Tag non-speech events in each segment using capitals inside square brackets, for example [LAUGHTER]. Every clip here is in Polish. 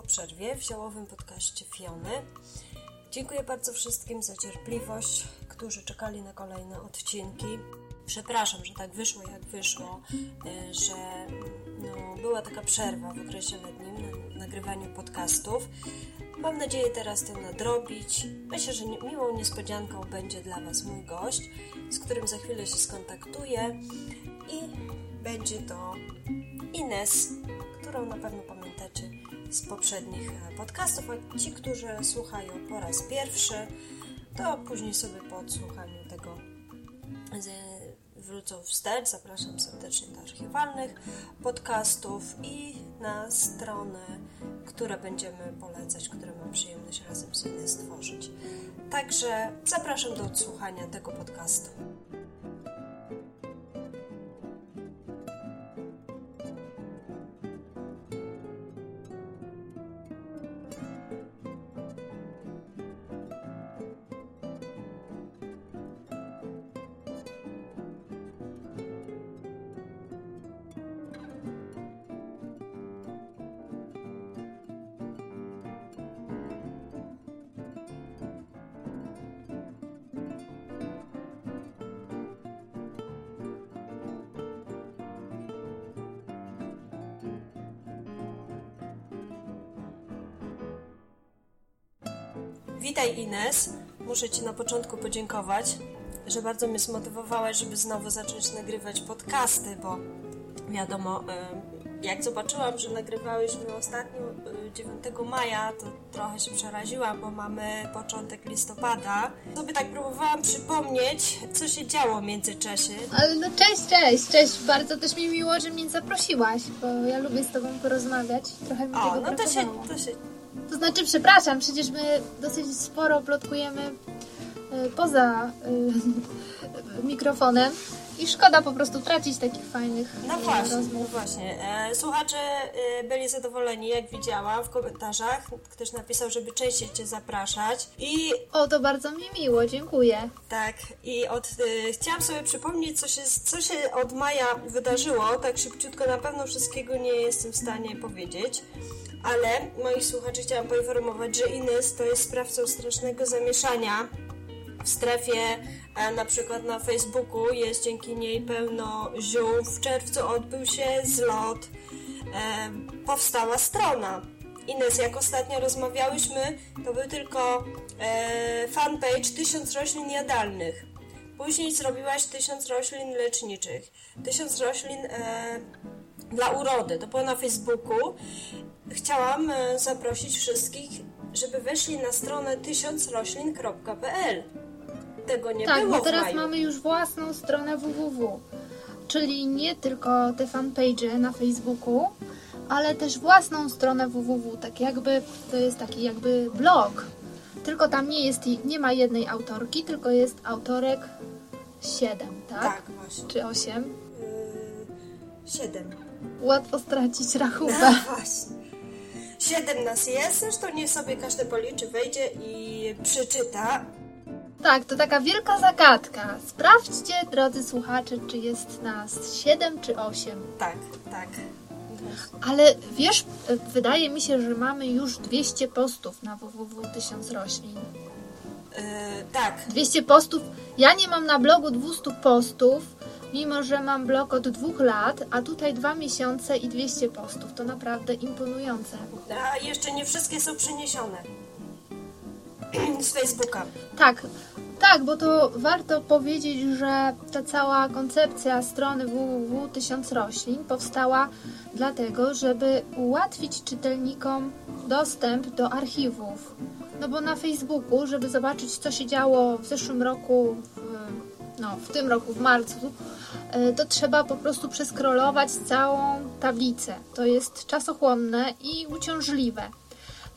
po przerwie w ziołowym podcaście Fiony. Dziękuję bardzo wszystkim za cierpliwość, którzy czekali na kolejne odcinki. Przepraszam, że tak wyszło jak wyszło, e, że no, była taka przerwa w okresie letnim na nagrywaniu podcastów. Mam nadzieję teraz to nadrobić. Myślę, że miłą niespodzianką będzie dla Was mój gość, z którym za chwilę się skontaktuję i będzie to Ines, którą na pewno pamiętacie z poprzednich e, podcastów, a ci, którzy słuchają po raz pierwszy, to później sobie po odsłuchaniu tego wrócą wstecz. Zapraszam serdecznie do archiwalnych podcastów i na strony, które będziemy polecać, które mam przyjemność razem Ines stworzyć. Także zapraszam do odsłuchania tego podcastu. Muszę Ci na początku podziękować, że bardzo mnie zmotywowałaś, żeby znowu zacząć nagrywać podcasty, bo wiadomo, jak zobaczyłam, że nagrywałyśmy ostatnio 9 maja, to trochę się przeraziłam, bo mamy początek listopada. Sobie tak próbowałam przypomnieć, co się działo w międzyczasie. Ale no cześć, cześć, cześć. Bardzo też mi miło, że mnie zaprosiłaś, bo ja lubię z Tobą porozmawiać. Trochę mi o, tego no to się, to się to znaczy, przepraszam, przecież my dosyć sporo plotkujemy e, poza y, [LAUGHS] mikrofonem i szkoda po prostu tracić takich fajnych no właśnie, rozmów. No właśnie. Słuchacze byli zadowoleni, jak widziałam w komentarzach. Ktoś napisał, żeby częściej Cię zapraszać. I... O, to bardzo mi miło, dziękuję. Tak, i od, chciałam sobie przypomnieć, co się, co się od maja wydarzyło. Tak szybciutko na pewno wszystkiego nie jestem w stanie powiedzieć ale moich słuchaczy chciałam poinformować, że Ines to jest sprawcą strasznego zamieszania w strefie, a na przykład na Facebooku jest dzięki niej pełno ziół. W czerwcu odbył się zlot, e, powstała strona. Ines, jak ostatnio rozmawiałyśmy, to był tylko e, fanpage tysiąc roślin jadalnych. Później zrobiłaś tysiąc roślin leczniczych, tysiąc roślin e, dla urody. To było na Facebooku chciałam e, zaprosić wszystkich, żeby weszli na stronę tysiącroślin.pl. Tego nie tak, było. Tak, bo teraz mamy już własną stronę www. Czyli nie tylko te fanpage na Facebooku, ale też własną stronę www. Tak jakby to jest taki jakby blog. Tylko tam nie jest nie ma jednej autorki, tylko jest autorek 7, tak? Tak, właśnie. Czy 8? Yy, 7. Łatwo stracić rachubę. No właśnie. Siedem nas jest, zresztą niech sobie każdy policzy, wejdzie i przeczyta. Tak, to taka wielka zagadka. Sprawdźcie, drodzy słuchacze, czy jest nas 7 czy 8. Tak, tak. Ale wiesz, wydaje mi się, że mamy już 200 postów na www 1000 roślin. Yy, tak. 200 postów. Ja nie mam na blogu 200 postów, mimo że mam blog od dwóch lat, a tutaj dwa miesiące i 200 postów. To naprawdę imponujące. A jeszcze nie wszystkie są przeniesione [CLEARS THROAT] z Facebooka. Tak, tak, bo to warto powiedzieć, że ta cała koncepcja strony www 1000 roślin powstała dlatego, żeby ułatwić czytelnikom dostęp do archiwów. No bo na Facebooku, żeby zobaczyć, co się działo w zeszłym roku, w, no, w tym roku, w marcu, to trzeba po prostu przeskrolować całą tablicę. To jest czasochłonne i uciążliwe.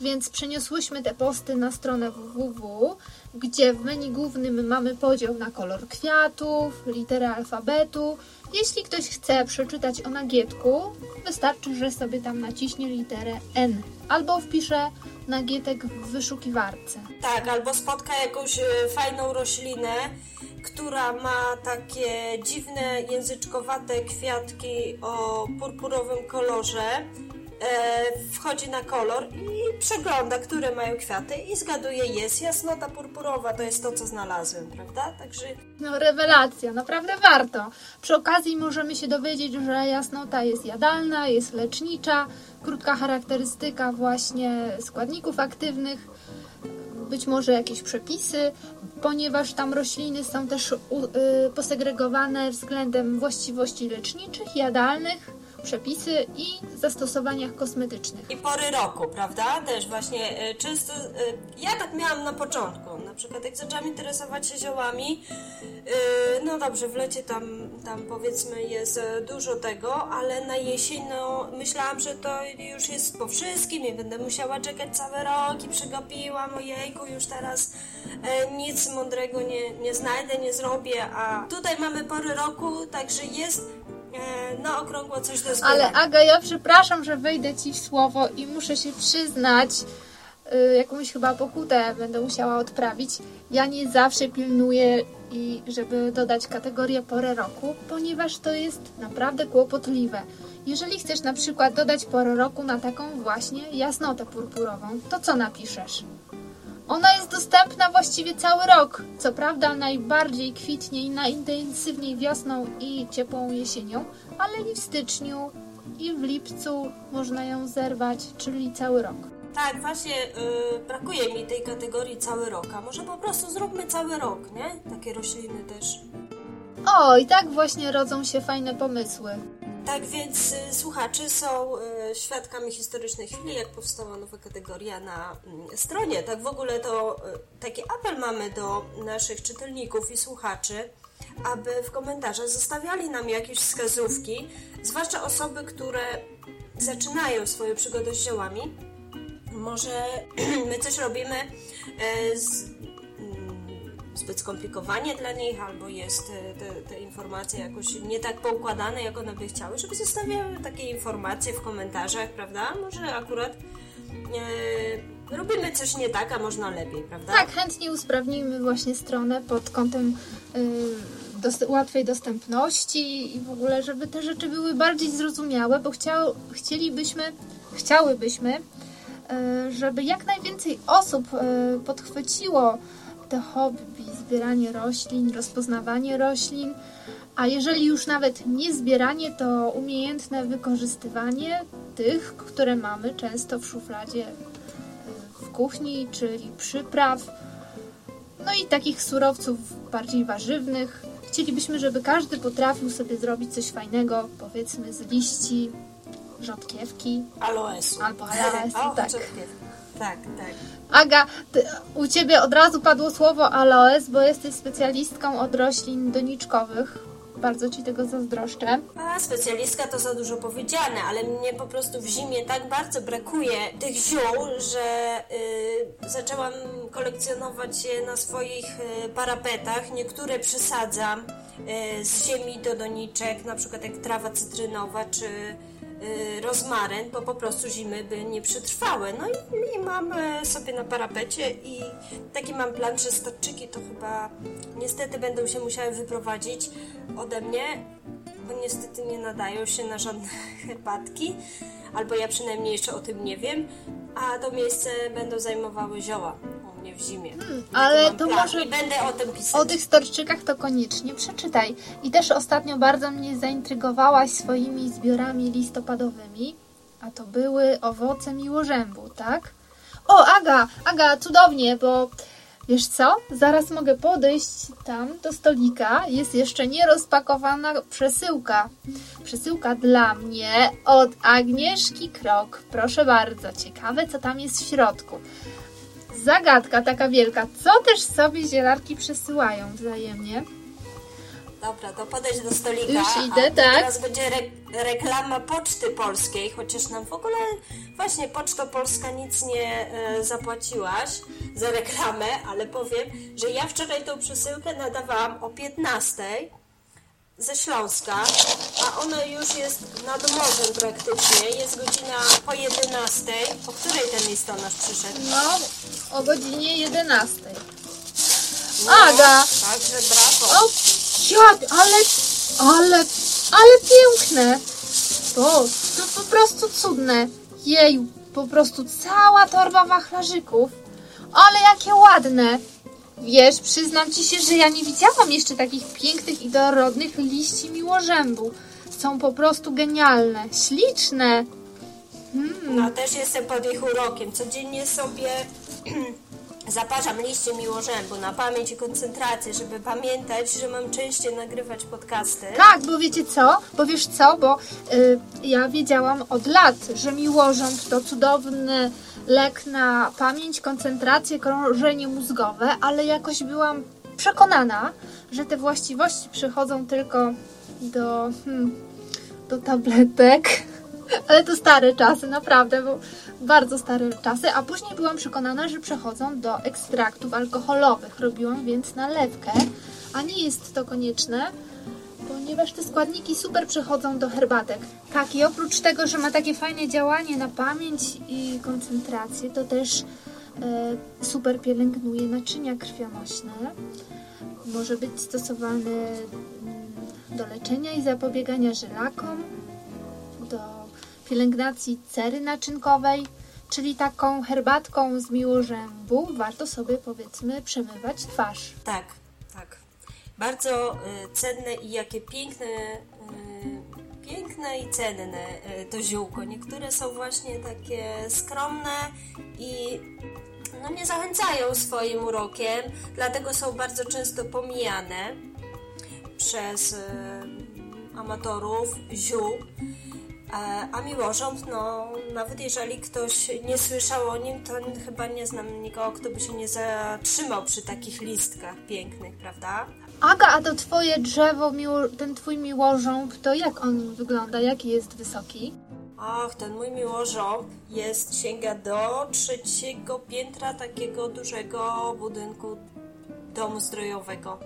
Więc przeniosłyśmy te posty na stronę www, gdzie w menu głównym mamy podział na kolor kwiatów, litery alfabetu. Jeśli ktoś chce przeczytać o nagietku, wystarczy, że sobie tam naciśnie literę N albo wpisze nagietek w wyszukiwarce. Tak, albo spotka jakąś e, fajną roślinę która ma takie dziwne, języczkowate kwiatki o purpurowym kolorze. e, wchodzi na kolor i przegląda, które mają kwiaty i zgaduje, jest jasnota purpurowa, to jest to, co znalazłem, prawda? Także No rewelacja, naprawdę warto. Przy okazji możemy się dowiedzieć, że jasnota jest jadalna, jest lecznicza, krótka charakterystyka właśnie składników aktywnych, być może jakieś przepisy, ponieważ tam rośliny są też y, posegregowane względem właściwości leczniczych, jadalnych, przepisy i zastosowaniach kosmetycznych. i pory roku, prawda? Też właśnie e, często, e, ja tak miałam na początku, na przykład jak zaczęłam interesować się ziołami, e, no dobrze, w lecie tam, tam powiedzmy jest dużo tego, ale na jesień no myślałam, że to już jest po wszystkim i będę musiała czekać cały rok i przegapiłam, ojejku, już teraz nic mądrego nie, nie znajdę, nie zrobię, a tutaj mamy pory roku, także jest na okrągło coś do. Ale Aga, ja przepraszam, że wejdę Ci w słowo i muszę się przyznać, y, jakąś chyba pokutę będę musiała odprawić. Ja nie zawsze pilnuję i żeby dodać kategorię porę roku, ponieważ to jest naprawdę kłopotliwe. Jeżeli chcesz na przykład dodać porę roku na taką właśnie jasnotę purpurową, to co napiszesz? Ona jest dostępna właściwie cały rok. Co prawda najbardziej kwitnie i najintensywniej wiosną i ciepłą jesienią, ale i w styczniu, i w lipcu można ją zerwać, czyli cały rok. Tak, właśnie y, brakuje mi tej kategorii cały rok, a może po prostu zróbmy cały rok, nie? Takie rośliny też. O, i tak właśnie rodzą się fajne pomysły. Tak więc y, słuchacze są y, świadkami historycznej chwili, jak powstała nowa kategoria na mm, stronie. Tak w ogóle to y, taki apel mamy do naszych czytelników i słuchaczy, aby w komentarzach zostawiali nam jakieś wskazówki, zwłaszcza osoby, które zaczynają swoją przygodę z ziołami. Może [CLEARS THROAT] my coś robimy e, z, zbyt skomplikowanie dla nich, albo jest e, te, te informacje jakoś nie tak poukładane, jak one by chciały, żeby zostawiały takie informacje w komentarzach, prawda? Może akurat e, robimy coś nie tak, a można lepiej, prawda? Tak, chętnie usprawnimy właśnie stronę pod kątem y, dos- łatwej dostępności i w ogóle, żeby te rzeczy były bardziej zrozumiałe, bo chciał, chcielibyśmy, chciałybyśmy, y, żeby jak najwięcej osób podchwyciło to hobby, zbieranie roślin, rozpoznawanie roślin, a jeżeli już nawet nie zbieranie, to umiejętne wykorzystywanie tych, które mamy często w szufladzie w kuchni, czyli przypraw, no i takich surowców bardziej warzywnych. Chcielibyśmy, żeby każdy potrafił sobie zrobić coś fajnego, powiedzmy z liści rzodkiewki. Aloesu. Albo aloesu, [LAUGHS] tak. rzodkiew. Tak, tak. Aga, ty, u Ciebie od razu padło słowo aloes, bo jesteś specjalistką od roślin doniczkowych. Bardzo Ci tego zazdroszczę. A specjalistka to za dużo powiedziane, ale mnie po prostu w zimie tak bardzo brakuje tych ziół, że y, zaczęłam kolekcjonować je na swoich y, parapetach. Niektóre przesadzam y, z ziemi do doniczek, na przykład jak trawa cytrynowa czy rozmaryn, bo po prostu zimy by nie przetrwały. No i, i mam e, sobie na parapecie i taki mam plan, że starczyki to chyba niestety będą się musiały wyprowadzić ode mnie, bo niestety nie nadają się na żadne [LAUGHS] herbatki, albo ja przynajmniej jeszcze o tym nie wiem, a to miejsce będą zajmowały zioła mnie w zimie. Taki ale to plan może- będę o tym pisać. O tych storczykach to koniecznie przeczytaj. I też ostatnio bardzo mnie zaintrygowałaś swoimi zbiorami listopadowymi, a to były owoce miłożębu, tak? O, Aga, Aga, cudownie, bo wiesz co? Zaraz mogę podejść tam do stolika. Jest jeszcze nierozpakowana przesyłka. Przesyłka dla mnie od Agnieszki Krok. Proszę bardzo, ciekawe co tam jest w środku. Zagadka taka wielka. Co też sobie zielarki przesyłają wzajemnie? Dobra, to podejdź do stolika. Już idę, tak. Teraz będzie re- reklama Poczty Polskiej, chociaż nam w ogóle właśnie Poczta Polska nic nie e, zapłaciłaś za reklamę, ale powiem, że ja wczoraj tą przesyłkę nadawałam o 15 ze Śląska, a ona już jest nad morzem praktycznie. Jest godzina po 11. O której ten listonosz przyszedł? No, o godzinie 11. No, Aga! Także brawo. O, jak, ale, ale, ale piękne. Bo, to po prostu cudne. Jeju, po prostu cała torba wachlarzyków. Ale jakie ładne! Wiesz, przyznam ci się, że ja nie widziałam jeszcze takich pięknych i dorodnych liści miłożębu. Są po prostu genialne, śliczne. No też jestem pod ich urokiem. Codziennie sobie [CLEARS THROAT] zaparzam liście miłożębu na pamięć i koncentrację, żeby pamiętać, że mam częściej nagrywać podcasty. Tak, bo wiecie co? Bo wiesz co? Bo y, ja wiedziałam od lat, że miłożąb to cudowny lek na pamięć, koncentrację, krążenie mózgowe, ale jakoś byłam przekonana, że te właściwości przychodzą tylko do, hmm, do tabletek. [LAUGHS] Ale to stare czasy, naprawdę, bo bardzo stare czasy. A później byłam przekonana, że przechodzą do ekstraktów alkoholowych. Robiłam więc nalewkę, a nie jest to konieczne, ponieważ te składniki super przechodzą do herbatek. Tak, i oprócz tego, że ma takie fajne działanie na pamięć i koncentrację, to też e, super pielęgnuje naczynia krwionośne. Może być stosowany mm, do leczenia i zapobiegania żylakom, do pielęgnacji cery naczynkowej, czyli taką herbatką z miłożębu warto sobie powiedzmy przemywać twarz. Tak. Bardzo y, cenne i jakie piękne, y, piękne i cenne y, to ziółko. Niektóre są właśnie takie skromne i no, nie zachęcają swoim urokiem, dlatego są bardzo często pomijane przez amatorów ziół. A miłożąb, no nawet jeżeli ktoś nie słyszał o nim, to chyba nie znam nikogo, kto by się nie zatrzymał przy takich listkach pięknych, prawda? Aga, a to twoje drzewo, ten twój miłożąb, to jak on wygląda? Jaki jest wysoki? Ach, ten mój miłożąb jest, sięga do trzeciego piętra takiego dużego budynku domu strojowego.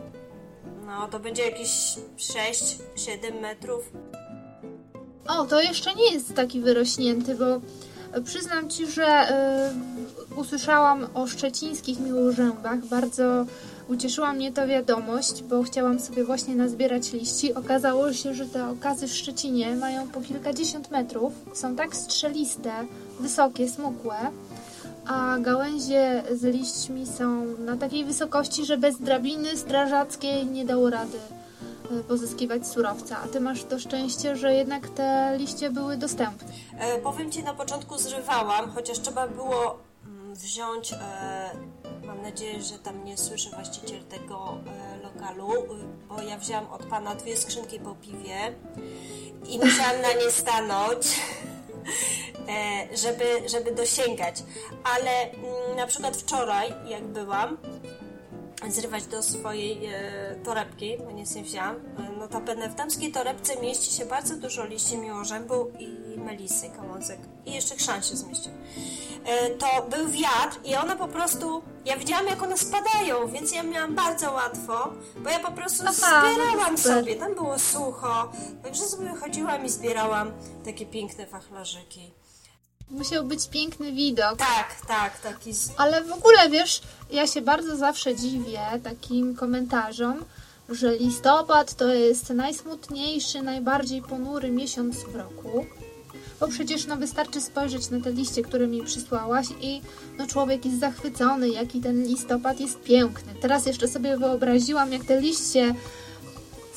No, to będzie jakieś 6-7 metrów. O, to jeszcze nie jest taki wyrośnięty, bo przyznam ci, że y, usłyszałam o szczecińskich miłożębach. Bardzo ucieszyła mnie ta wiadomość, bo chciałam sobie właśnie nazbierać liści. Okazało się, że te okazy w Szczecinie mają po kilkadziesiąt metrów. Są tak strzeliste, wysokie, smukłe, a gałęzie z liśćmi są na takiej wysokości, że bez drabiny strażackiej nie dało rady y, pozyskiwać surowca. A ty masz to szczęście, że jednak te liście były dostępne. E, powiem Ci, na początku zrywałam, chociaż trzeba było mm, wziąć, e, mam nadzieję, że tam nie słyszy właściciel tego e, lokalu, bo ja wzięłam od Pana dwie skrzynki po piwie i musiałam na nie stanąć, [LAUGHS] e, żeby, żeby dosięgać. Ale mm, na przykład wczoraj, jak byłam, zrywać do swojej e, torebki, bo nic nie wzięłam. E, notabene w damskiej torebce mieści się bardzo dużo liści miłożębu i melisy, kamącek i jeszcze chrzan się zmieścił. E, to był wiatr i one po prostu, ja widziałam jak one spadają, więc ja miałam bardzo łatwo, bo ja po prostu Aha, no zbierałam sobie, tam było sucho, także sobie chodziłam i zbierałam takie piękne wachlarzyki. Musiał być piękny widok. Tak, tak, taki. Ale w ogóle wiesz, ja się bardzo zawsze dziwię takim komentarzom, że listopad to jest najsmutniejszy, najbardziej ponury miesiąc w roku. Bo przecież no, wystarczy spojrzeć na te liście, które mi przysłałaś i no, człowiek jest zachwycony, jaki ten listopad jest piękny. Teraz jeszcze sobie wyobraziłam, jak te liście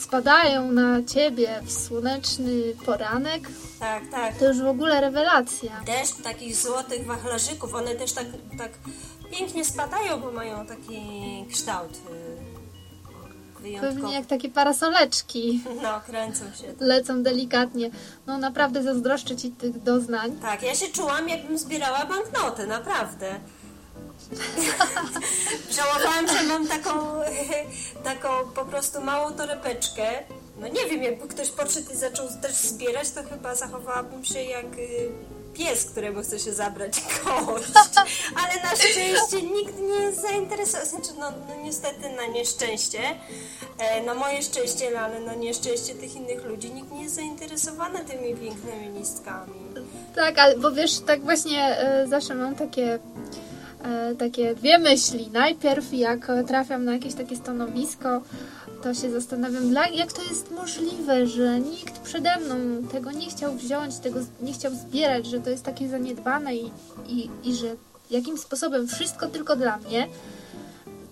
spadają na ciebie w słoneczny poranek. tak, tak. To już w ogóle rewelacja. deszcz takich złotych wachlarzyków, one też tak, tak pięknie spadają, bo mają taki kształt y, wyjątkowy. Pewnie jak takie parasoleczki. No, kręcą się. lecą delikatnie. No naprawdę zazdroszczę Ci tych doznań. Tak, ja się czułam, jakbym zbierała banknoty, naprawdę. [LAUGHS] Żałowałam, że mam taką, [LAUGHS] taką po prostu małą torebeczkę. No nie wiem, jakby ktoś podszedł i zaczął też zbierać, to chyba zachowałabym się jak y, pies, któremu chce się zabrać kość. [LAUGHS] Ale na szczęście nikt nie jest zainteresowany. Znaczy, no, no niestety na nieszczęście, e, na moje szczęście, no, ale na nieszczęście tych innych ludzi, nikt nie jest zainteresowany tymi pięknymi listkami. Tak, ale bo wiesz, tak właśnie e, zawsze mam takie, takie dwie myśli. Najpierw jak trafiam na jakieś takie stanowisko, to się zastanawiam, jak to jest możliwe, że nikt przede mną tego nie chciał wziąć, tego nie chciał zbierać, że to jest takie zaniedbane i, i, i że jakim sposobem wszystko tylko dla mnie.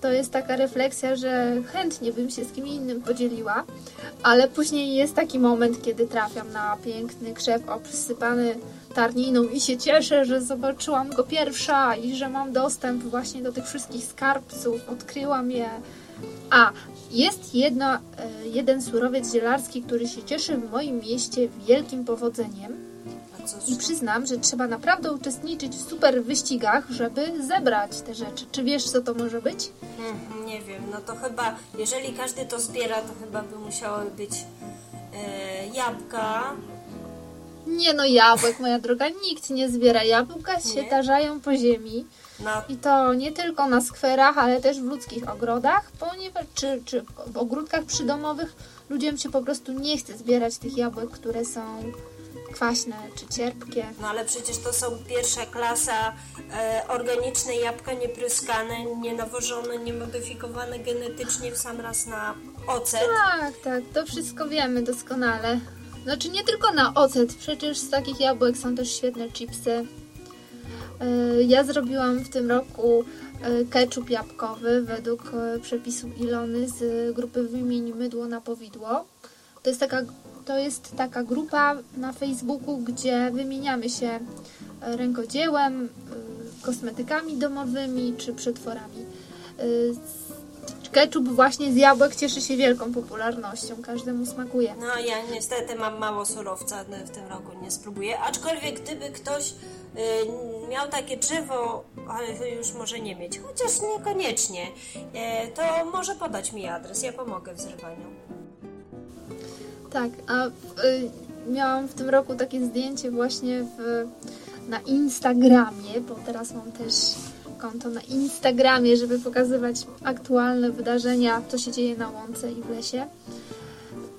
To jest taka refleksja, że chętnie bym się z kim innym podzieliła, ale później jest taki moment, kiedy trafiam na piękny krzew obsypany tarniną i się cieszę, że zobaczyłam go pierwsza i że mam dostęp właśnie do tych wszystkich skarbców, odkryłam je. A, jest jedno, e, jeden surowiec zielarski, który się cieszy w moim mieście wielkim powodzeniem. I przyznam, że trzeba naprawdę uczestniczyć w super wyścigach, żeby zebrać te rzeczy. Czy wiesz, co to może być? Hmm, nie wiem, no to chyba, jeżeli każdy to zbiera, to chyba by musiały być e, jabłka. Nie no, jabłek, moja droga, nikt nie zbiera. Jabłka się Nie? tarzają po ziemi. No, I to nie tylko na skwerach, ale też w ludzkich ogrodach, ponieważ czy, czy w ogródkach przydomowych ludziom się po prostu nie chce zbierać tych jabłek, które są kwaśne czy cierpkie. no ale przecież to są pierwsza klasa e, organiczne jabłka, niepryskane, nienawożone, niemodyfikowane genetycznie w sam raz na ocet. Tak, tak, to wszystko wiemy doskonale. Znaczy nie tylko na ocet, przecież z takich jabłek są też świetne chipsy. Yy, Ja zrobiłam w tym roku yy, ketchup jabłkowy według yy, przepisu Ilony z grupy Wymień mydło na powidło. To jest taka, to jest taka grupa na Facebooku, gdzie wymieniamy się yy, rękodziełem, yy, kosmetykami domowymi czy przetworami. Yy, Ketchup właśnie z jabłek cieszy się wielką popularnością, każdemu smakuje. No ja niestety mam mało surowca no, w tym roku, nie spróbuję. Aczkolwiek gdyby ktoś y, miał takie drzewo, ale już może nie mieć, chociaż niekoniecznie, e, to może podać mi adres, ja pomogę w zrywaniu. Tak, a y, miałam w tym roku takie zdjęcie właśnie w, na Instagramie, bo teraz mam też konto na Instagramie, żeby pokazywać aktualne wydarzenia, co się dzieje na łące i w lesie.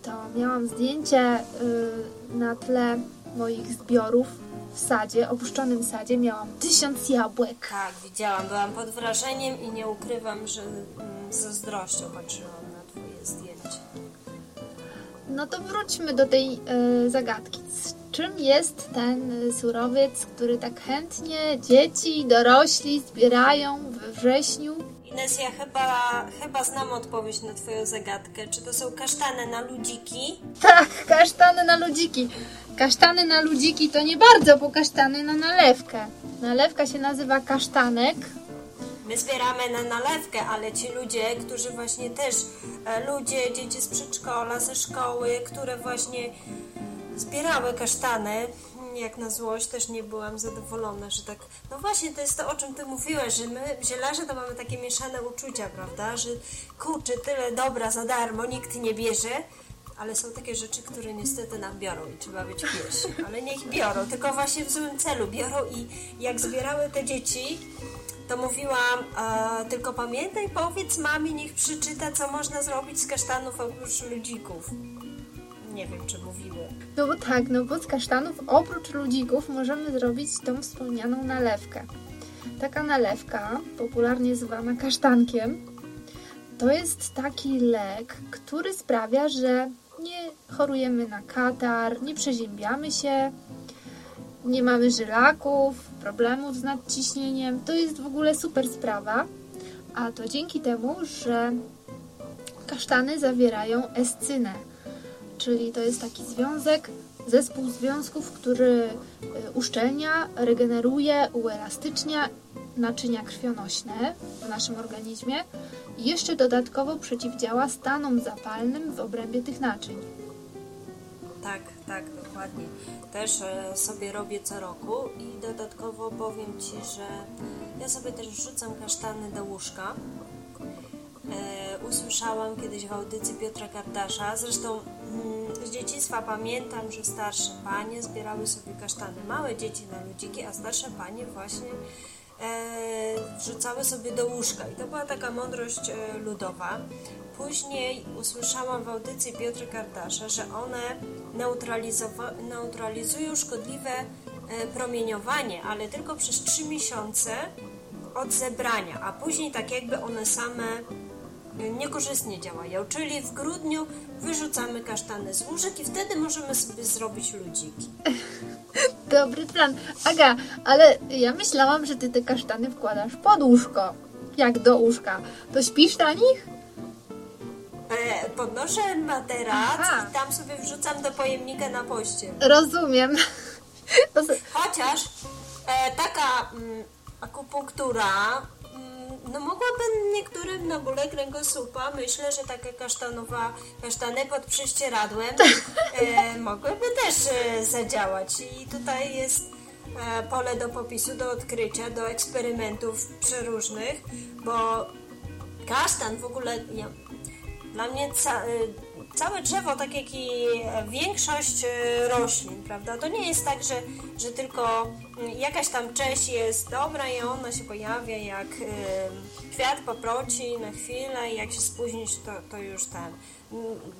To miałam zdjęcie y, na tle moich zbiorów w sadzie, opuszczonym sadzie. Miałam tysiąc jabłek. Tak, widziałam, byłam pod wrażeniem i nie ukrywam, że mm, zazdrością patrzyłam na twoje zdjęcie. No to wróćmy do tej e, zagadki. Czym jest ten surowiec, który tak chętnie dzieci dorośli zbierają we wrześniu? Ines, ja chyba, chyba znam odpowiedź na twoją zagadkę. Czy to są kasztany na ludziki? Tak, kasztany na ludziki. Kasztany na ludziki to nie bardzo, bo kasztany na nalewkę. Nalewka się nazywa kasztanek. My zbieramy na nalewkę, ale ci ludzie, którzy właśnie też, e, ludzie, dzieci z przedszkola, ze szkoły, które właśnie zbierały kasztany, jak na złość, też nie byłam zadowolona, że tak, no właśnie, to jest to, o czym ty mówiłaś, że my, zielarze, to mamy takie mieszane uczucia, prawda, że kurczę, tyle dobra za darmo, nikt nie bierze, ale są takie rzeczy, które niestety nam biorą i trzeba być pierwsi, ale niech biorą, tylko właśnie w złym celu biorą i jak zbierały te dzieci, to mówiłam, e, tylko pamiętaj, powiedz mamie, niech przeczyta, co można zrobić z kasztanów oprócz ludzików. Nie wiem, czy mówiły. No bo tak, no bo z kasztanów oprócz ludzików możemy zrobić tą wspomnianą nalewkę. Taka nalewka, popularnie zwana kasztankiem, to jest taki lek, który sprawia, że nie chorujemy na katar, nie przeziębiamy się, nie mamy żylaków, problemów z nadciśnieniem. To jest w ogóle super sprawa, a to dzięki temu, że kasztany zawierają escynę, czyli to jest taki związek, zespół związków, który y, uszczelnia, regeneruje, uelastycznia naczynia krwionośne w naszym organizmie i jeszcze dodatkowo przeciwdziała stanom zapalnym w obrębie tych naczyń. Tak, tak, dokładnie. Też e, sobie robię co roku i dodatkowo powiem Ci, że ja sobie też wrzucam kasztany do łóżka. E, usłyszałam kiedyś w audycji Piotra Kardasza, zresztą mm, z dzieciństwa pamiętam, że starsze panie zbierały sobie kasztany, małe dzieci na ludziki, a starsze panie właśnie e, wrzucały sobie do łóżka i to była taka mądrość ludowa. Później usłyszałam w audycji Piotra Kardasza, że one neutralizują szkodliwe e, promieniowanie, ale tylko przez 3 miesiące od zebrania, a później tak jakby one same niekorzystnie działają, czyli w grudniu wyrzucamy kasztany z łóżek i wtedy możemy sobie zrobić ludziki. [LAUGHS] Dobry plan. Aga, ale ja myślałam, że ty te kasztany wkładasz pod łóżko. Jak do łóżka. To śpisz na nich? E, podnoszę materac Aha. i tam sobie wrzucam do pojemnika na poście. Rozumiem. [LAUGHS] Chociaż e, taka mm, akupunktura mm, no mogłaby niektórym na bóle kręgosłupa, myślę, że taka kasztanowa, kasztany pod prześcieradłem [LAUGHS] e, mogłyby też e, zadziałać. I tutaj jest e, pole do popisu, do odkrycia, do eksperymentów przeróżnych, bo kasztan w ogóle, ja, dla mnie ca, y, całe drzewo, tak jak i większość y, roślin, prawda, to nie jest tak, że, że tylko y, jakaś tam część jest dobra i ona się pojawia jak kwiat poproci na chwilę i jak się spóźnisz, to, to już ten.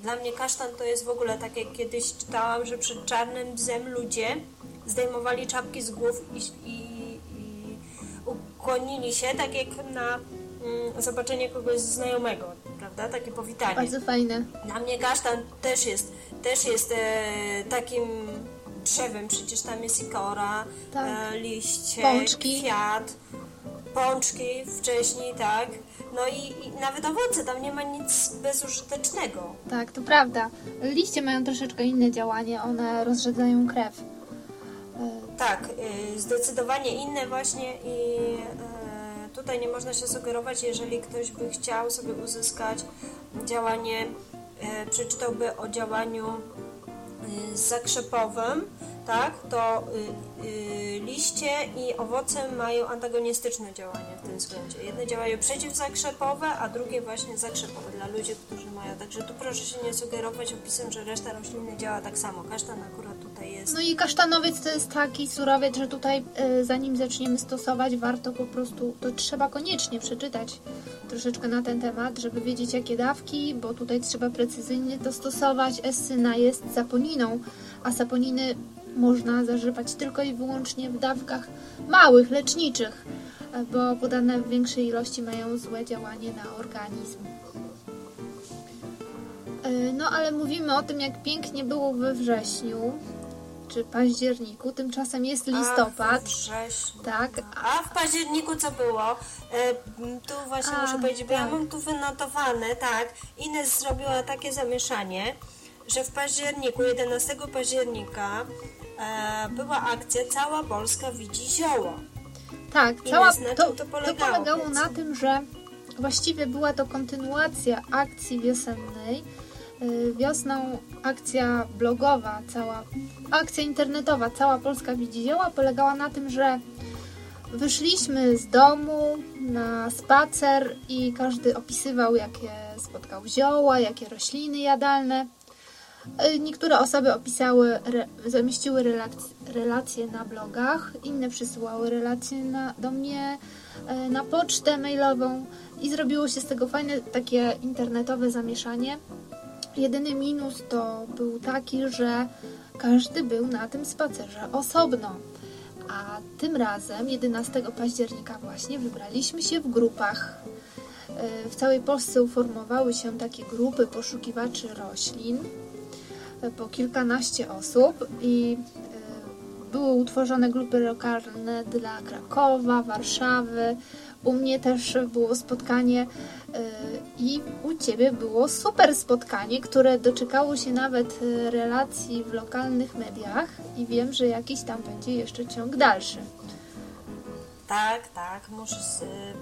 Dla mnie kasztan to jest w ogóle tak jak kiedyś czytałam, że przed czarnym bzem ludzie zdejmowali czapki z głów i, i, i ukłonili się, tak jak na zobaczenie kogoś znajomego, prawda? Takie powitanie. bardzo fajne. Dla mnie kasztan też jest, też jest e, takim drzewem, przecież tam jest ikora, Tak. e, liście, Pączki. kwiat, pączki wcześniej, tak? No i, i nawet owoce, tam nie ma nic bezużytecznego. Tak, to prawda. Liście mają troszeczkę inne działanie. One rozrzedzają krew. E, Tak, y, zdecydowanie inne właśnie i y, tutaj nie można się sugerować, jeżeli ktoś by chciał sobie uzyskać działanie, y, przeczytałby o działaniu y, zakrzepowym, tak, to y, y, liście i owoce mają antagonistyczne działanie w tym względzie. Jedne działają przeciwzakrzepowe, a drugie właśnie zakrzepowe dla ludzi, którzy mają. Także tu proszę się nie sugerować opisem, że reszta rośliny działa tak samo. Kasztan akurat tutaj jest No i kasztanowiec to jest taki surowiec, że tutaj e, zanim zaczniemy stosować, warto po prostu, to trzeba koniecznie przeczytać troszeczkę na ten temat, żeby wiedzieć jakie dawki, bo tutaj trzeba precyzyjnie to stosować. Essyna jest saponiną, a saponiny można zażywać tylko i wyłącznie w dawkach małych, leczniczych, bo podane w większej ilości mają złe działanie na organizm. E, No ale mówimy o tym, jak pięknie było we wrześniu czy październiku, tymczasem jest A, listopad. wrześniu. Tak, A w październiku co było? E, tu właśnie A, muszę powiedzieć, bo ja tak. mam tu wynotowane, tak. Ines zrobiła takie zamieszanie, że w październiku, 11 października e, była akcja Cała Polska widzi zioło. tak, Ines, cała, to, to to polegało, polegało powiedz? na tym, że właściwie była to kontynuacja akcji wiosennej. Y, Wiosną akcja blogowa, cała akcja internetowa, cała Polska widzi zioła polegała na tym, że wyszliśmy z domu na spacer i każdy opisywał, jakie spotkał zioła, jakie rośliny jadalne. Y, Niektóre osoby opisały, re, zamieściły relac- relacje na blogach, inne przysyłały relacje na, do mnie y, na pocztę mailową i zrobiło się z tego fajne takie internetowe zamieszanie. Jedyny minus to był taki, że każdy był na tym spacerze osobno. A tym razem, 11 października, właśnie wybraliśmy się w grupach. Y, W całej Polsce uformowały się takie grupy poszukiwaczy roślin po kilkanaście osób i e, były utworzone grupy lokalne dla Krakowa, Warszawy. U mnie też było spotkanie e, i u Ciebie było super spotkanie, które doczekało się nawet e, relacji w lokalnych mediach i wiem, że jakiś tam będzie jeszcze ciąg dalszy. Tak, tak, muszę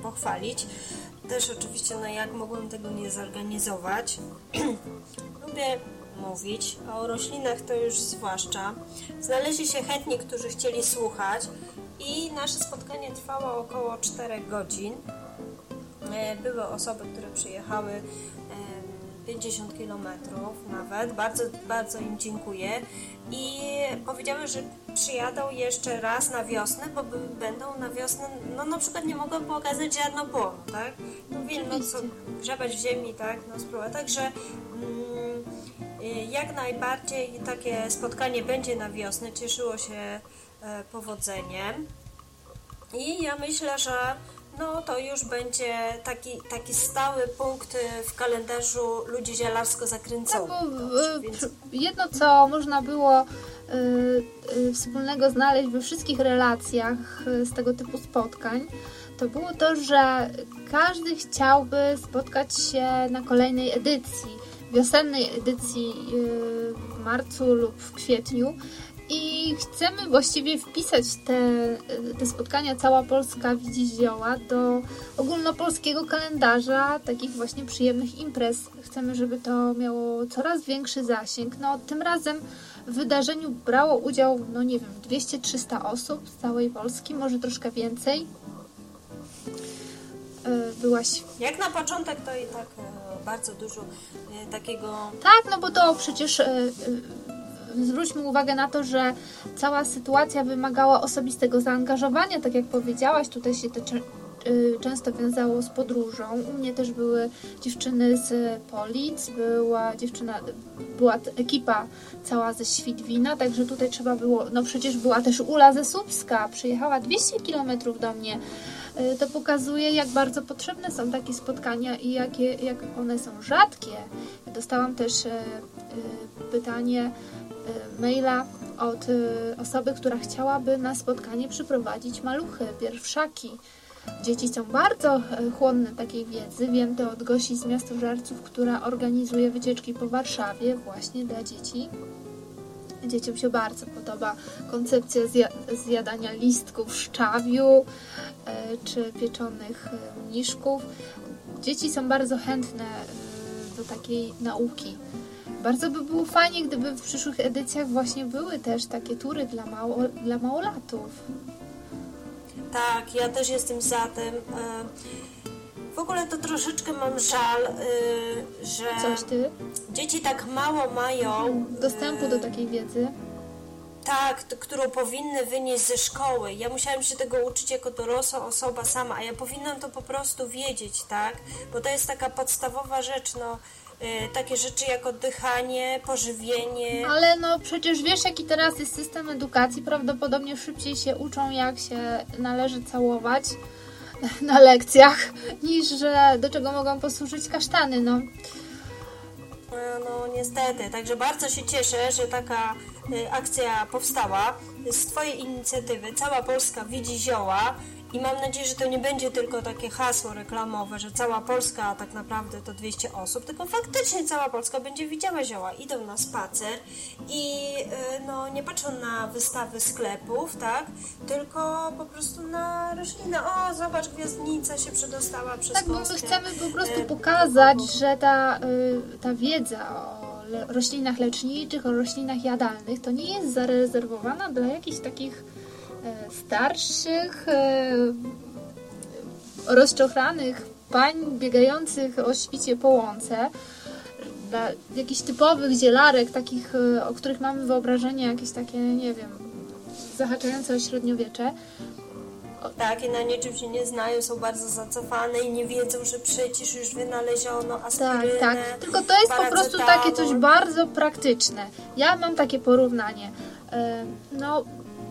pochwalić. Też oczywiście, no jak mogłem tego nie zorganizować. [CLEARS THROAT] Lubię mówić, a o roślinach to już zwłaszcza. Znaleźli się chętni, którzy chcieli słuchać i nasze spotkanie trwało około 4 godzin. E, Były osoby, które przyjechały em, 50 km nawet. Bardzo, bardzo im dziękuję. I powiedziały, że przyjadą jeszcze raz na wiosnę, bo będą na wiosnę, no na przykład nie mogą pokazać ziarnopłonu, tak? Mówili, no co, grzebać w ziemi, tak? No spróbuj. Także mm, jak najbardziej takie spotkanie będzie na wiosnę. Cieszyło się e, powodzeniem. I ja myślę, że no to już będzie taki, taki stały punkt w kalendarzu ludzi zielarsko zakręconych. Tak, bo, Dobrze, e, więc- jedno, co można było y, y, wspólnego znaleźć we wszystkich relacjach y, z tego typu spotkań, to było to, że każdy chciałby spotkać się na kolejnej edycji, wiosennej edycji y, w marcu lub w kwietniu. I chcemy właściwie wpisać te, te spotkania Cała Polska widzi zioła do ogólnopolskiego kalendarza takich właśnie przyjemnych imprez. Chcemy, żeby to miało coraz większy zasięg. No, tym razem w wydarzeniu brało udział, no nie wiem, 200-300 osób z całej Polski, może troszkę więcej. E, Byłaś Jak na początek to i tak bardzo dużo e, takiego Tak, no bo to przecież e, e, zwróćmy uwagę na to, że cała sytuacja wymagała osobistego zaangażowania, tak jak powiedziałaś, tutaj się to często wiązało z podróżą. U mnie też były dziewczyny z Polic, była dziewczyna, była ekipa cała ze Świdwina, także tutaj trzeba było, no przecież była też Ula ze Słupska, przyjechała 200 km do mnie. E, To pokazuje, jak bardzo potrzebne są takie spotkania i jakie, jak one są rzadkie. Dostałam też e, e, pytanie, e, maila od osoby, która chciałaby na spotkanie przyprowadzić maluchy, pierwszaki. Dzieci są bardzo chłonne takiej wiedzy. Wiem to od Gosi z Miastożerców, która organizuje wycieczki po Warszawie właśnie dla dzieci. Dzieciom się bardzo podoba koncepcja zja- zjadania listków szczawiu e, czy pieczonych e, mniszków. Dzieci są bardzo chętne e, do takiej nauki. Bardzo by było fajnie, gdyby w przyszłych edycjach właśnie były też takie tury dla, mało, dla małolatów. Tak, ja też jestem za tym. e, W ogóle to troszeczkę mam żal, e, że Coś dzieci tak mało mają Dostępu do e, takiej wiedzy. Tak, którą powinny wynieść ze szkoły. Ja musiałam się tego uczyć jako dorosła osoba sama, a ja powinnam to po prostu wiedzieć, tak? Bo to jest taka podstawowa rzecz, no. e, takie rzeczy jak oddychanie, pożywienie. Ale no przecież wiesz, jaki teraz jest system edukacji. Prawdopodobnie szybciej się uczą, jak się należy całować [LAUGHS] na lekcjach, niż że do czego mogą posłużyć kasztany. No, No niestety, także bardzo się cieszę, że taka e, akcja powstała. Z Twojej inicjatywy. Cała Polska widzi zioła i mam nadzieję, że to nie będzie tylko takie hasło reklamowe, że cała Polska a tak naprawdę to 200 osób, tylko faktycznie cała Polska będzie widziała zioła. Idą na spacer i e, no, nie patrzą na wystawy sklepów, tak? Tylko po prostu na roślinę. O, zobacz, gwiazdnica się przedostała przez tak, bo my chcemy po prostu E, pokazać, że ta, y, ta wiedza o roślinach leczniczych, o roślinach jadalnych, to nie jest zarezerwowana dla jakichś takich starszych, e, rozczochranych pań biegających o świcie po łące, dla jakichś typowych zielarek, takich, e, o których mamy wyobrażenie jakieś takie, nie wiem, zahaczające o średniowiecze. Tak, i na niczym się nie znają, są bardzo zacofane i nie wiedzą, że przecież już wynaleziono Tak, aspirynę. tak. Tylko to jest po prostu takie coś bardzo praktyczne. Ja mam takie porównanie. E, No,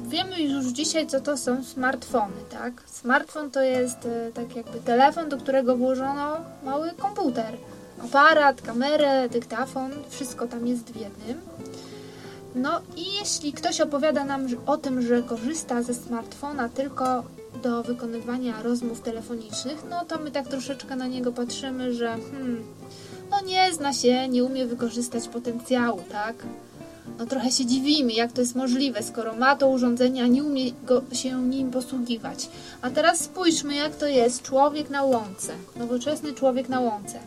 wiemy już dzisiaj, co to są smartfony, tak? Smartfon to jest e, tak jakby telefon, do którego włożono mały komputer. Aparat, kamerę, dyktafon, wszystko tam jest w jednym. No i jeśli ktoś opowiada nam o tym, że korzysta ze smartfona tylko do wykonywania rozmów telefonicznych, no to my tak troszeczkę na niego patrzymy, że hmm, no nie zna się, nie umie wykorzystać potencjału, tak? No trochę się dziwimy, jak to jest możliwe, skoro ma to urządzenie, a nie umie go, się nim posługiwać. A teraz spójrzmy, jak to jest człowiek na łące, nowoczesny człowiek na łące.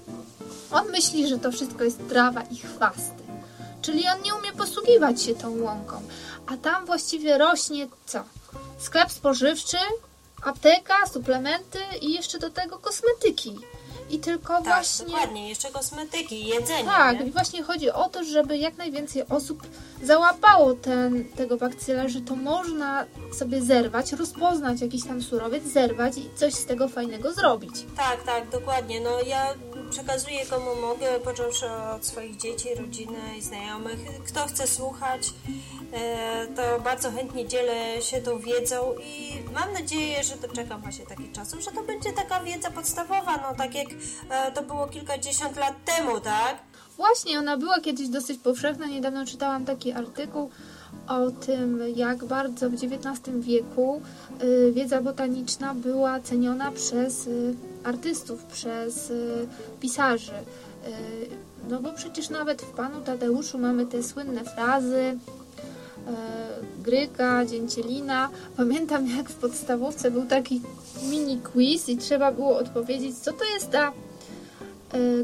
On myśli, że to wszystko jest trawa i chwasty. Czyli on nie umie posługiwać się tą łąką. A tam właściwie rośnie co? Sklep spożywczy, apteka, suplementy i jeszcze do tego kosmetyki. I tylko Tak, właśnie. dokładnie, jeszcze kosmetyki, jedzenie. Tak, nie? i właśnie chodzi o to, żeby jak najwięcej osób załapało ten, tego bakcyla, że to można sobie zerwać, rozpoznać jakiś tam surowiec, zerwać i coś z tego fajnego zrobić. Tak, tak, dokładnie. No ja przekazuję komu mogę, począwszy od swoich dzieci, rodziny i znajomych. Kto chce słuchać, e, to bardzo chętnie dzielę się tą wiedzą i mam nadzieję, że doczekam właśnie takich czasów, że to będzie taka wiedza podstawowa, no tak jak e, to było kilkadziesiąt lat temu, tak? Właśnie, ona była kiedyś dosyć powszechna. Niedawno czytałam taki artykuł o tym, jak bardzo w XIX wieku y, wiedza botaniczna była ceniona przez artystów, przez y, pisarzy. No bo przecież nawet w Panu Tadeuszu mamy te słynne frazy Gryka, Dzięcielina. Pamiętam jak w podstawówce był taki mini quiz i trzeba było odpowiedzieć, co to jest ta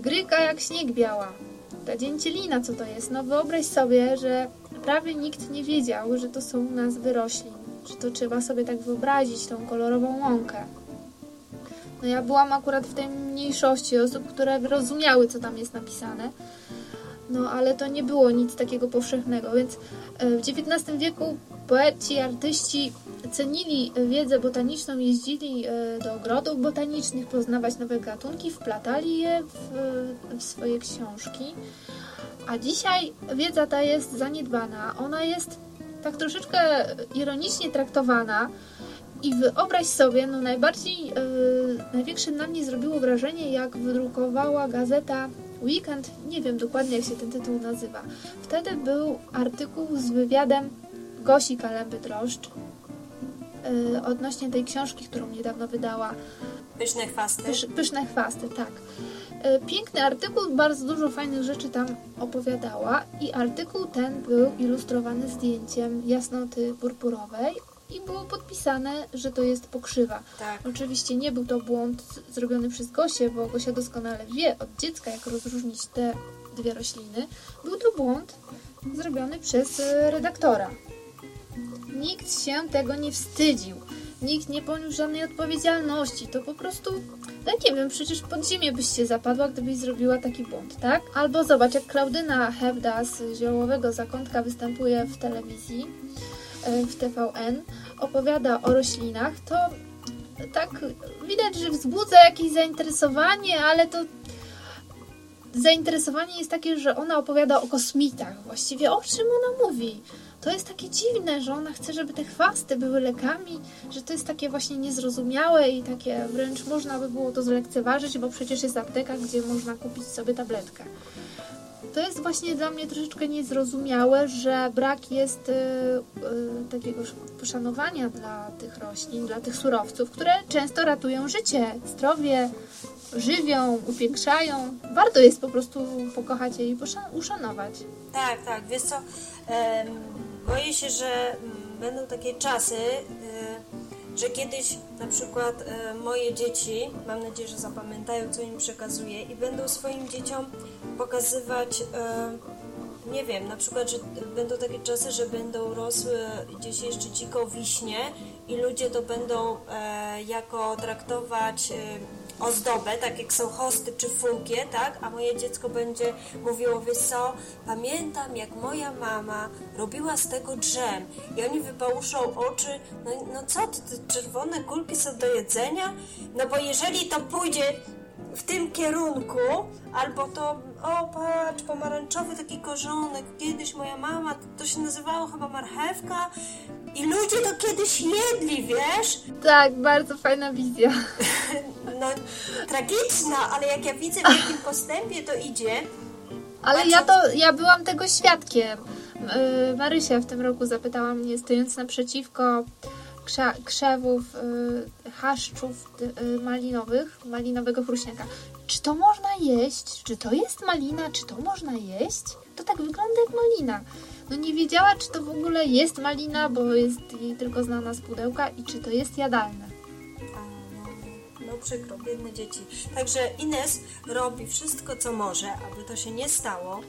Gryka jak śnieg biała. Ta dzięcielina, co to jest? No wyobraź sobie, że prawie nikt nie wiedział, że to są nazwy roślin, że to trzeba sobie tak wyobrazić, tą kolorową łąkę. No ja byłam akurat w tej mniejszości osób, które rozumiały, co tam jest napisane. No ale to nie było nic takiego powszechnego, więc e, w XIX wieku poeci, artyści cenili wiedzę botaniczną, jeździli e, do ogrodów botanicznych, poznawać nowe gatunki, wplatali je w, w swoje książki. A dzisiaj wiedza ta jest zaniedbana. Ona jest tak troszeczkę ironicznie traktowana. I wyobraź sobie, no najbardziej, yy, największe na mnie zrobiło wrażenie, jak wydrukowała gazeta Weekend, nie wiem dokładnie jak się ten tytuł nazywa. Wtedy był artykuł z wywiadem Gosi Kalęby-Droszcz yy, odnośnie tej książki, którą niedawno wydała. Pyszne chwasty. Pysz, pyszne chwasty, tak. E, piękny artykuł, bardzo dużo fajnych rzeczy tam opowiadała i artykuł ten był ilustrowany zdjęciem jasnoty purpurowej i było podpisane, że to jest pokrzywa. Tak. Oczywiście nie był to błąd zrobiony przez Gosię, bo Gosia doskonale wie od dziecka, jak rozróżnić te dwie rośliny. Był to błąd zrobiony przez e, redaktora. Nikt się tego nie wstydził nikt nie poniósł żadnej odpowiedzialności. To po prostu, no nie wiem, przecież pod ziemię byś się zapadła, gdybyś zrobiła taki błąd, tak? Albo zobacz, jak Klaudyna Hebda z Ziołowego Zakątka występuje w telewizji, w TVN, opowiada o roślinach, to tak widać, że wzbudza jakieś zainteresowanie, ale to zainteresowanie jest takie, że ona opowiada o kosmitach. Właściwie o czym ona mówi? to jest takie dziwne, że ona chce, żeby te chwasty były lekami, że to jest takie właśnie niezrozumiałe i takie wręcz można by było to zlekceważyć, bo przecież jest apteka, gdzie można kupić sobie tabletkę. To jest właśnie dla mnie troszeczkę niezrozumiałe, że brak jest y, y, takiego poszanowania dla tych roślin, dla tych surowców, które często ratują życie, zdrowie, żywią, upiększają. Warto jest po prostu pokochać je i uszanować. Tak, tak. Wiesz co, boję się, że mm, będą takie czasy, że kiedyś na przykład y, moje dzieci, mam nadzieję, że zapamiętają, co im przekazuję i będą swoim dzieciom pokazywać, y, nie wiem, na przykład, że będą takie czasy, że będą rosły gdzieś jeszcze dziko wiśnie i ludzie to będą e, jako traktować ozdobę, tak jak są hosty czy funkie, tak? A moje dziecko będzie mówiło, co, pamiętam jak moja mama robiła z tego drzem i oni wypałuszą oczy, no, no co, te czerwone kulki są do jedzenia? No bo jeżeli to pójdzie w tym kierunku, albo to, o patrz, pomarańczowy taki korzonek, kiedyś moja mama, to się nazywało chyba marchewka i ludzie to kiedyś jedli, wiesz? Tak, bardzo fajna wizja. [LAUGHS] no, tragiczna, ale jak ja widzę w jakim postępie to idzie... Ale ja to, ja byłam tego świadkiem. Y, Marysia w tym roku zapytała mnie, stojąc naprzeciwko krzewów, y, chaszczów y, malinowych, malinowego fruśniaka. Czy to można jeść? Czy to jest malina? Czy to można jeść? To tak wygląda jak malina. No nie wiedziała, czy to w ogóle jest malina, bo jest jej tylko znana z pudełka i czy to jest jadalne. No przykro, biedne dzieci. Także Ines robi wszystko, co może, aby to się nie stało.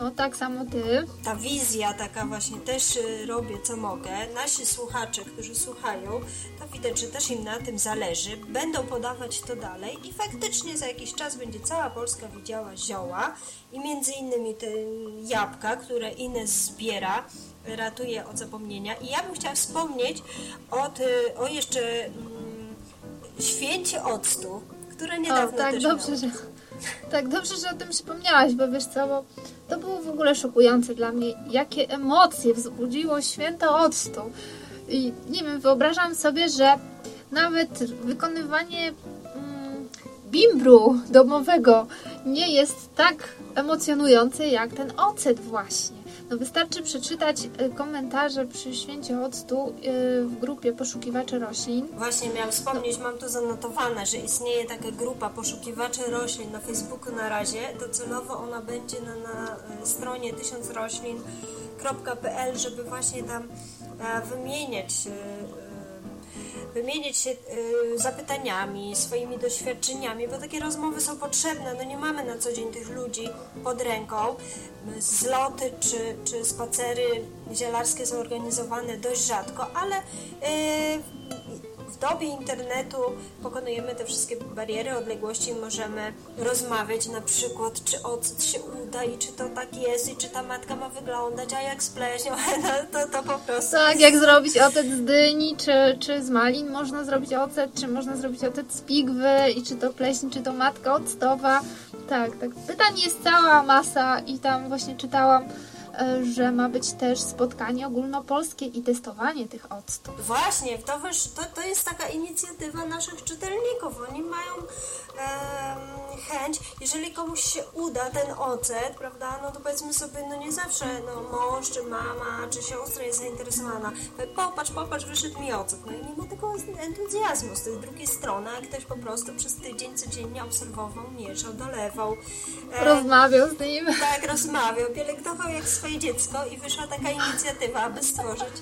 No tak samo ty. Ta wizja taka właśnie też y, robię co mogę. Nasi słuchacze, którzy słuchają, to widać, że też im na tym zależy. Będą podawać to dalej i faktycznie za jakiś czas będzie cała Polska widziała zioła i między innymi te jabłka, które Ines zbiera ratuje od zapomnienia. I ja bym chciała wspomnieć od, o jeszcze mm, święcie octu, które niedawno o, tak, też dobrze, że, tak, dobrze, że o tym przypomniałaś, bo wiesz co, bo To było w ogóle szokujące dla mnie, jakie emocje wzbudziło święto octu. I nie wiem, wyobrażam sobie, że nawet wykonywanie mm, bimbru domowego nie jest tak emocjonujące jak ten ocet właśnie. No wystarczy przeczytać y, komentarze przy święcie octu y, w grupie poszukiwaczy roślin. Właśnie miałam wspomnieć, mam tu zanotowane, że istnieje taka grupa poszukiwaczy roślin na Facebooku na razie. Docelowo ona będzie na, na y, stronie tysiącroślin.pl, żeby właśnie tam e, wymieniać wymienić się zapytaniami, swoimi doświadczeniami, bo takie rozmowy są potrzebne. No nie mamy na co dzień tych ludzi pod ręką zloty czy, czy spacery zielarskie są organizowane dość rzadko, ale yy, w dobie internetu pokonujemy te wszystkie bariery, odległości, możemy rozmawiać na przykład, czy ocet się uda i czy to tak jest i czy ta matka ma wyglądać, a jak z pleśnią, [LAUGHS] no to, to po prostu... Tak, jak zrobić ocet z dyni, czy, czy z malin można zrobić ocet, czy można zrobić ocet z pigwy i czy to pleśń, czy to matka octowa. Tak, tak. Pytań jest cała masa i tam właśnie czytałam, że ma być też spotkanie ogólnopolskie i testowanie tych octów. Właśnie, to, wiesz, to, to jest taka inicjatywa naszych czytelników. Oni mają chęć, jeżeli komuś się uda ten ocet, prawda, no to powiedzmy sobie, no nie zawsze no, mąż, czy mama, czy siostra jest zainteresowana. Popatrz, popatrz, wyszedł mi ocet. No i nie ma tego entuzjazmu z tej drugiej strony, a ktoś po prostu przez tydzień codziennie obserwował, mieszał, dolewał. E, rozmawiał z nim. Tak, rozmawiał, pielęgnował jak swoje dziecko i wyszła taka inicjatywa, aby stworzyć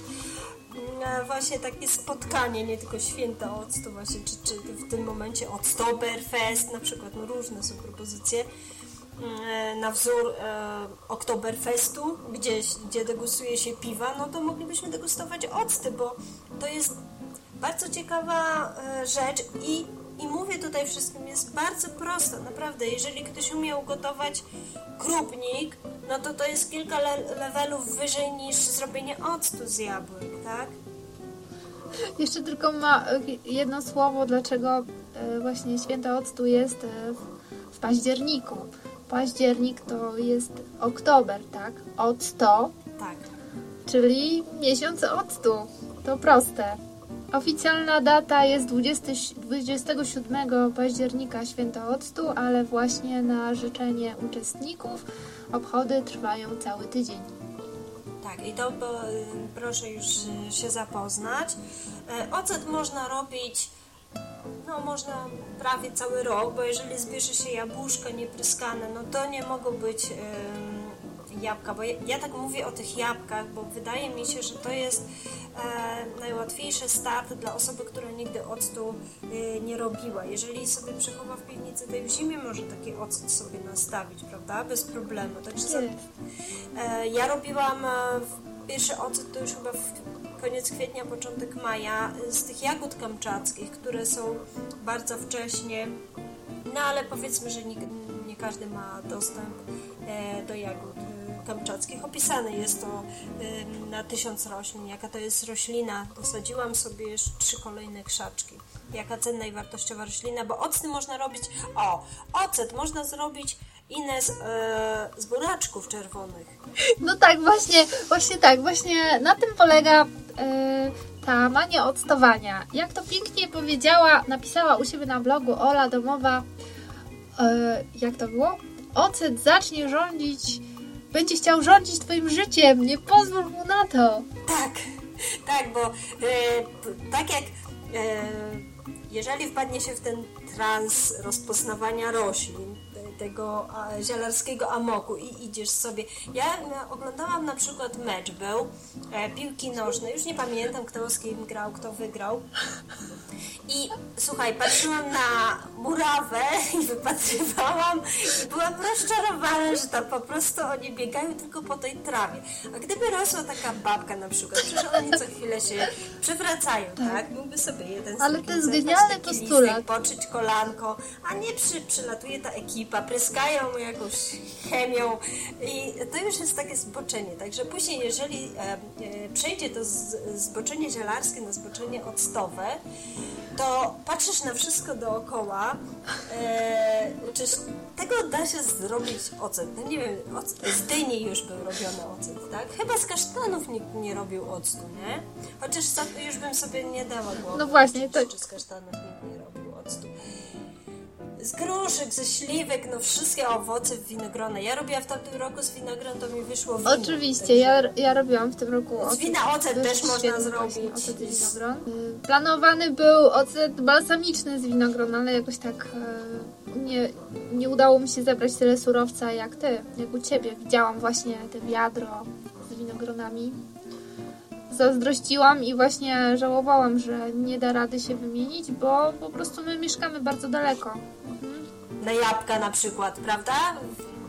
właśnie takie spotkanie, nie tylko święta octu właśnie, czy, czy w tym momencie Oktoberfest, na przykład, no różne są propozycje mm, na wzór e, Oktoberfestu, gdzie, gdzie degustuje się piwa, no to moglibyśmy degustować octy, bo to jest bardzo ciekawa e, rzecz i i mówię tutaj wszystkim, jest bardzo prosto, naprawdę. Jeżeli ktoś umie ugotować krupnik, no to to jest kilka le levelów wyżej niż zrobienie octu z jabłek, tak? Jeszcze tylko ma e, jedno słowo, dlaczego e, właśnie święto octu jest e, w październiku. Październik to jest oktober, tak? Octo. Tak. Czyli miesiąc octu. To proste. Oficjalna data jest 20, 27 października Święto Octu, ale właśnie na życzenie uczestników obchody trwają cały tydzień. Tak, i to proszę już się zapoznać. E, ocet można robić no można prawie cały rok, bo jeżeli zbierze się jabłuszka niepryskane, no to nie mogą być jabłka, bo ja, ja, tak mówię o tych jabłkach, bo wydaje mi się, że to jest e, najłatwiejszy start dla osoby, która nigdy octu e, nie robiła. Jeżeli sobie przechowa w piwnicy, to i w zimie może taki ocet sobie nastawić, prawda? Bez problemu. Także za, e, ja robiłam e, pierwszy ocet to już chyba w koniec kwietnia, początek maja z tych jagód kamczackich, które są bardzo wcześnie, no ale powiedzmy, że nie, nie każdy ma dostęp e, do jagód kamczackich. Opisane jest to na tysiąc roślin, jaka to jest roślina. Posadziłam sobie jeszcze trzy kolejne krzaczki. Jaka cenna i wartościowa roślina, bo octy można robić, o, ocet można zrobić inne z, e, z buraczków czerwonych. No tak, właśnie, właśnie tak, właśnie na tym polega e, ta mania octowania. Jak to pięknie powiedziała, napisała u siebie na blogu Ola Domowa, jak to było? Ocet zacznie rządzić będzie chciał rządzić twoim życiem. Nie pozwól mu na to. Tak, tak, bo e, tak jak e, jeżeli wpadnie się w ten trans rozpoznawania roślin, tego zielarskiego amoku i idziesz sobie. Ja oglądałam na przykład mecz był e, piłki nożnej, już nie pamiętam kto z kim grał, kto wygrał. I słuchaj, patrzyłam na murawę [LAUGHS] i wypatrywałam i byłam rozczarowana, że tam po prostu oni biegają tylko po tej trawie. A gdyby rosła taka babka na przykład, przecież oni co chwilę się przewracają, tak? Byłby sobie jeden Ale to jest genialny postulat. poczuć kolanko, a nie przy, przylatuje ta ekipa, pryskają mu jakąś chemią i to już jest takie zboczenie. Także później, jeżeli e, e, przejdzie to z, zboczenie zielarskie na zboczenie octowe, to patrzysz na wszystko dookoła, e, czy z tego da się zrobić ocet. No nie wiem, ocet, z dyni już był robiony ocet, tak? Chyba z kasztanów nikt nie robił octu, nie? Chociaż już bym sobie nie dała. No właśnie, to- Czy z kasztanów nikt nie robił octu. Z gruszek, ze śliwek, no wszystkie owoce w winogrona. Ja robiłam w tamtym roku z winogron, to mi wyszło wino. Oczywiście, ja, ja robiłam w tym roku Z ocet. wina ocet też jest można zrobić. Ocet z winogron. Y, Planowany był ocet balsamiczny z winogron, ale jakoś tak e, nie, nie udało mi się zebrać tyle surowca jak ty, jak u ciebie. Widziałam właśnie te wiadro z winogronami. Zazdrościłam i właśnie żałowałam, że nie da rady się wymienić, bo po prostu my mieszkamy bardzo daleko. na jabłka na przykład, prawda?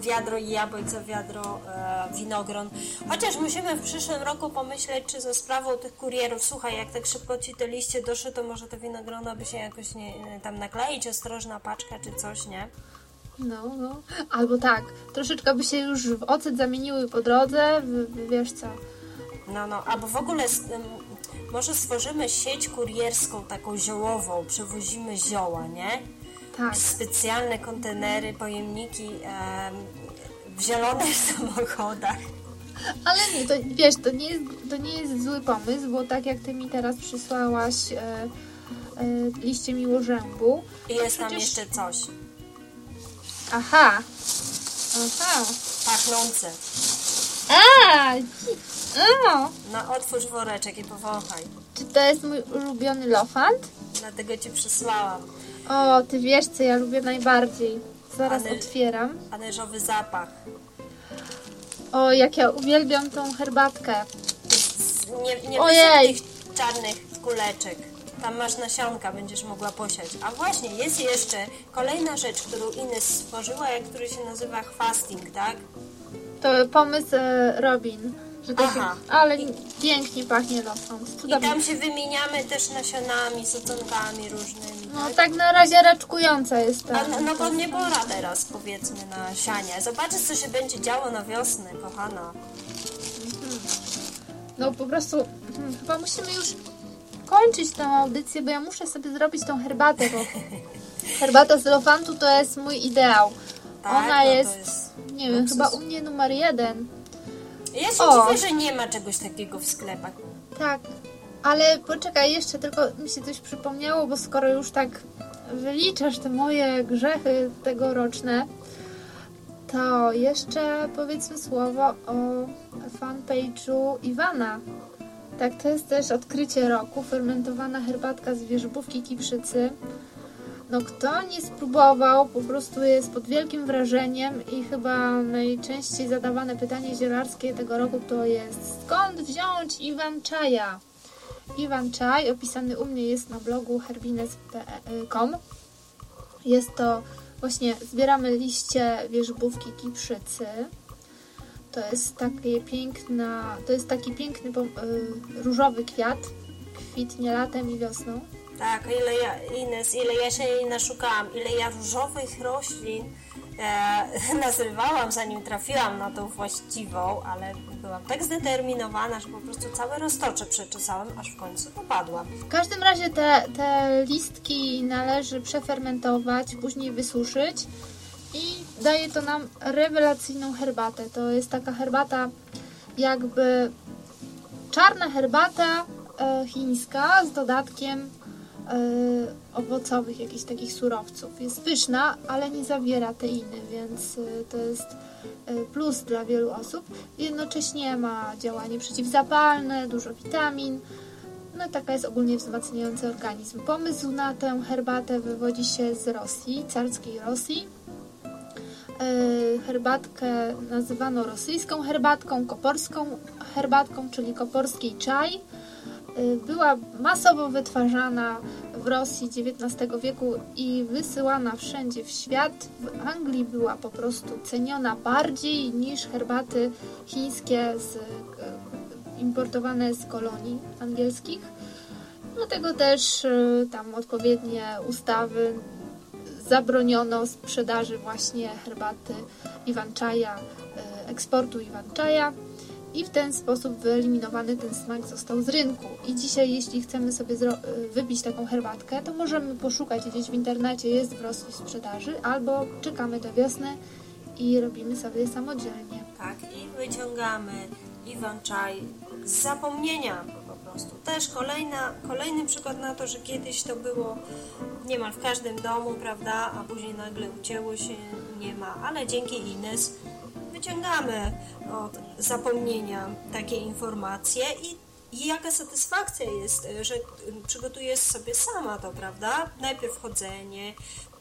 Wiadro jabłek za wiadro e, winogron. Chociaż musimy w przyszłym roku pomyśleć, czy ze sprawą tych kurierów, słuchaj, jak tak szybko ci te liście doszły, to może te winogrona by się jakoś nie, tam nakleić, ostrożna paczka czy coś, nie? No, no. Albo tak, troszeczkę by się już w ocet zamieniły po drodze, w, w, wiesz co. No, no, albo w ogóle może stworzymy sieć kurierską, taką ziołową, przewozimy zioła, nie? Tak. Specjalne kontenery, pojemniki em, w zielonych [LAUGHS] samochodach. Ale nie, to wiesz, to nie, jest, to nie jest zły pomysł, bo tak jak ty mi teraz przysłałaś e, e, liście miłożębu. I jest tam Przecież- jeszcze coś Aha. Aha. pachnące. A! A! No otwórz woreczek i powąchaj. Czy to jest mój ulubiony lofant? Dlatego ci przysłałam. O, ty wiesz, co ja lubię najbardziej. Zaraz Ale- otwieram. Anyżowy zapach. O, jak ja uwielbiam tą herbatkę. Z- Nie, nie Ojej. tych czarnych kuleczek. Tam masz nasionka, będziesz mogła posiać. A właśnie, jest jeszcze kolejna rzecz, którą Ines stworzyła, jak który się nazywa fasting, tak? To pomysł e, Robin. Że tak, Aha. ale pięknie pachnie lofant. I tam się wymieniamy też nasionami, soconkami różnymi. No tak? tak na razie raczkująca jest ta. A, no, no to nie pora teraz, powiedzmy, na sianie. Zobaczysz, co się będzie działo na wiosnę, kochana. No po prostu hmm, chyba musimy już kończyć tę audycję, bo ja muszę sobie zrobić tą herbatę, bo [LAUGHS] herbata z lofantu to jest mój ideał. Tak, Ona no jest, jest nie wiem, luksus. chyba u mnie numer jeden. Ja się O. dziwię, że nie ma czegoś takiego w sklepach. Tak, ale poczekaj, jeszcze tylko mi się coś przypomniało, bo skoro już tak wyliczasz te moje grzechy tegoroczne, to jeszcze powiedzmy słowo o fanpage'u Iwana. Tak, to jest też odkrycie roku, fermentowana herbatka z wierzbówki kiprzycy. No kto nie spróbował, po prostu jest pod wielkim wrażeniem i chyba najczęściej zadawane pytanie zielarskie tego roku to jest skąd wziąć Iwan Czaja? Iwan Czaj opisany u mnie jest na blogu herbines.com. Jest to właśnie zbieramy liście wierzbówki kiprzycy. To jest takie piękna, to jest taki piękny y, różowy kwiat. Kwitnie latem i wiosną. Tak, ile ja, Ines, ile ja się jej naszukałam, ile ja różowych roślin e, [LAUGHS] nazrywałam, zanim trafiłam na tą właściwą, ale byłam tak zdeterminowana, że po prostu całe roztocze przeczesałam, aż w końcu dopadłam. W każdym razie te, te listki należy przefermentować, później wysuszyć i daje to nam rewelacyjną herbatę. To jest taka herbata jakby czarna herbata e, chińska z dodatkiem owocowych, jakichś takich surowców. Jest pyszna, ale nie zawiera teiny, więc e, to jest e, plus dla wielu osób. Jednocześnie ma działanie przeciwzapalne, dużo witamin. No taka jest ogólnie wzmacniający organizm. Pomysł na tę herbatę wywodzi się z Rosji, carskiej Rosji. Herbatkę nazywano rosyjską herbatką, koporską herbatką, czyli koporskiej czaj. E, Była masowo wytwarzana w Rosji XIX wieku i wysyłana wszędzie w świat. W Anglii była po prostu ceniona bardziej niż herbaty chińskie z, e, importowane z kolonii angielskich. Dlatego też y, tam odpowiednie ustawy zabroniono sprzedaży właśnie herbaty Iwanczaja, y, eksportu Iwanczaja i w ten sposób wyeliminowany ten smak został z rynku. I dzisiaj, jeśli chcemy sobie y, wypić taką herbatkę, to możemy poszukać gdzieś w internecie, jest w Rosji sprzedaży, albo czekamy do wiosny i robimy sobie samodzielnie. Tak, i wyciągamy Iwan Czaj z zapomnienia po prostu. Też kolejna, kolejny przykład na to, że kiedyś to było niemal w każdym domu, prawda, a później nagle ucięło się, nie ma, ale dzięki Ines wyciągamy od zapomnienia takie informacje i i jaka satysfakcja jest, y, że y, przygotujesz sobie sama to, prawda? Najpierw chodzenie,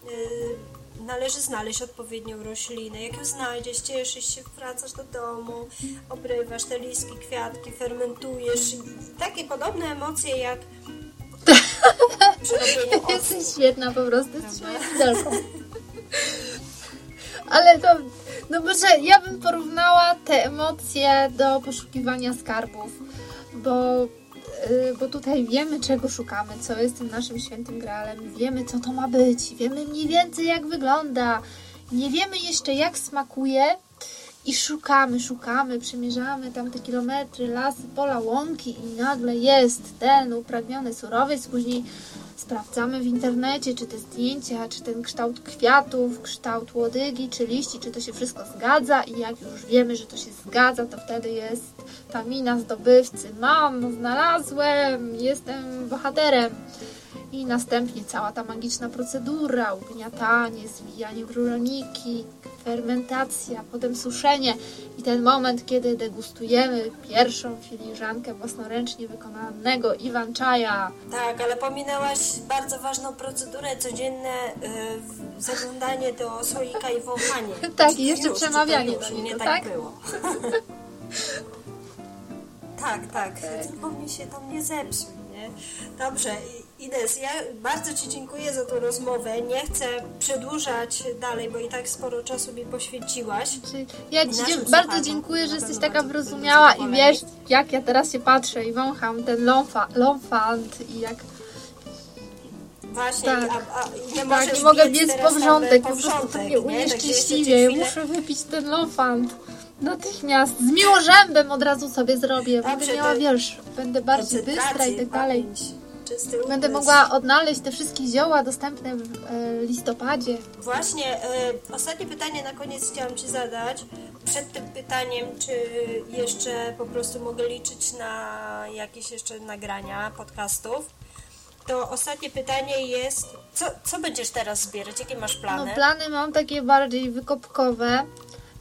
yy, należy znaleźć odpowiednią roślinę. Jak ją znajdziesz, cieszysz się, wracasz do domu, obrywasz te listki, kwiatki, fermentujesz. I Takie podobne emocje jak. [LAUGHS] Jesteś świetna po prostu, jesteś moją widelką. Ale to, no może ja bym porównała te emocje do poszukiwania skarbów, bo, y, bo tutaj wiemy czego szukamy, co jest tym naszym świętym graalem, wiemy co to ma być, wiemy mniej więcej jak wygląda, nie wiemy jeszcze jak smakuje i szukamy, szukamy, przemierzamy tam te kilometry, lasy, pola, łąki i nagle jest ten upragniony surowiec, później sprawdzamy w internecie, czy te zdjęcia, czy ten kształt kwiatów, kształt łodygi, czy liści, czy to się wszystko zgadza i jak już wiemy, że to się zgadza, to wtedy jest ta mina zdobywcy. Mam, znalazłem, jestem bohaterem. I następnie cała ta magiczna procedura, ugniatanie, zwijanie w ruloniki, fermentacja, potem suszenie i ten moment, kiedy degustujemy pierwszą filiżankę własnoręcznie wykonanego Iwanczaja. Tak, ale pominęłaś bardzo ważną procedurę, codzienne y, zaglądanie do słoika i wąchanie. [LAUGHS] Tak, i jeszcze Już, przemawianie już? do Nie niego, tak, tak? było. [LAUGHS] tak, tak, tylko mi się tam nie zepsuł, nie? Dobrze, Ines, ja bardzo Ci dziękuję za tą rozmowę. Nie chcę przedłużać dalej, bo i tak sporo czasu mi poświęciłaś. Ja Ci bardzo dziękuję, że jesteś taka wyrozumiała i wiesz, jak ja teraz się patrzę i wącham ten lomfa, lomfant i jak Właśnie, Tak. a, a, nie tak, i mogę biec po wrzątek, po prostu to mnie nie? Unieszczęśliwie, chwilę- muszę wypić ten lomfant. Natychmiast, z miłożębem od razu sobie zrobię, będę miała, to- wiesz, będę bardziej bystra i tak dalej. pamięć, czysty Będę umysł. mogła odnaleźć te wszystkie zioła dostępne w e, listopadzie. Właśnie, e, ostatnie pytanie na koniec chciałam Ci zadać. Przed tym pytaniem, czy jeszcze po prostu mogę liczyć na jakieś jeszcze nagrania podcastów, to ostatnie pytanie jest, co, co będziesz teraz zbierać? Jakie masz plany? No plany mam takie bardziej wykopkowe,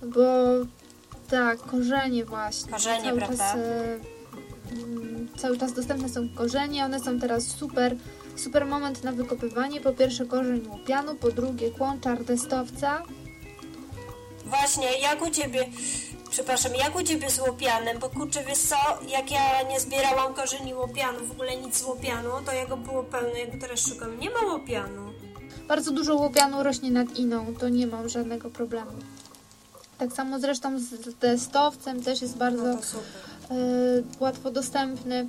bo tak, korzenie właśnie. Korzenie, prawda? Czas, e, cały czas dostępne są korzenie, one są teraz super, super moment na wykopywanie. Po pierwsze korzeń łupianu, po drugie kłączar destowca. Właśnie, jak u Ciebie, przepraszam, jak u Ciebie z łopianem, bo kurczę, wiesz co, jak ja nie zbierałam korzeni łopianu, w ogóle nic z łopianu, to jego było pełno, ja go teraz szukam, nie ma łopianu. Bardzo dużo łupianu rośnie nad iną, to nie mam żadnego problemu. Tak samo zresztą z destowcem też jest bardzo No łatwo dostępny.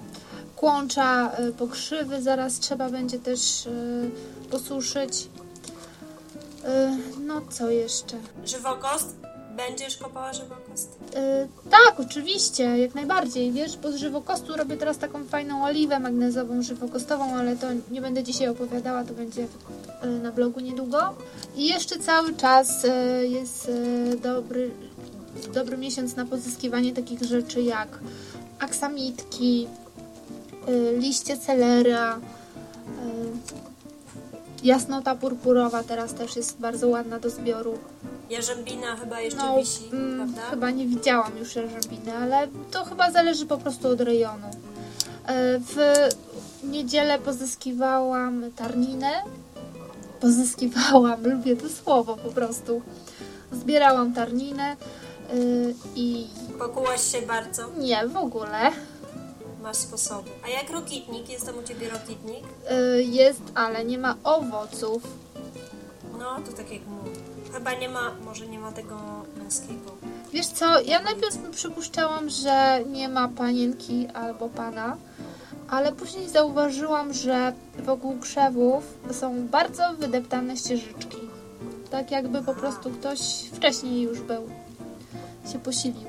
Kłącza y, pokrzywy zaraz trzeba będzie też y, posuszyć. No co jeszcze? Żywokost? Będziesz kopała żywokost? Tak, oczywiście, jak najbardziej. Wiesz, bo z żywokostu robię teraz taką fajną oliwę magnezową, żywokostową, ale to nie będę dzisiaj opowiadała, to będzie na blogu niedługo. I jeszcze cały czas jest dobry, dobry miesiąc na pozyskiwanie takich rzeczy jak aksamitki, y, liście celera, y, jasnota purpurowa teraz też jest bardzo ładna do zbioru. Jarzębina chyba jeszcze No, wisi, mm, prawda? chyba nie widziałam już jarzębiny, ale to chyba zależy po prostu od rejonu. E, W niedzielę pozyskiwałam tarninę. Pozyskiwałam, [LAUGHS] lubię to słowo po prostu. Zbierałam tarninę y, i Pokułaś się bardzo, nie, w ogóle. masz sposoby. A jak rokitnik? Jest tam u Ciebie rokitnik? Y, Jest, ale nie ma owoców. No, to tak jak mówię. Chyba nie ma, może nie ma tego męskiego. Wiesz co, ja najpierw przypuszczałam, że nie ma panienki albo pana, ale później zauważyłam, że wokół krzewów są bardzo wydeptane ścieżyczki. Tak jakby po prostu ktoś wcześniej już był, się posilił.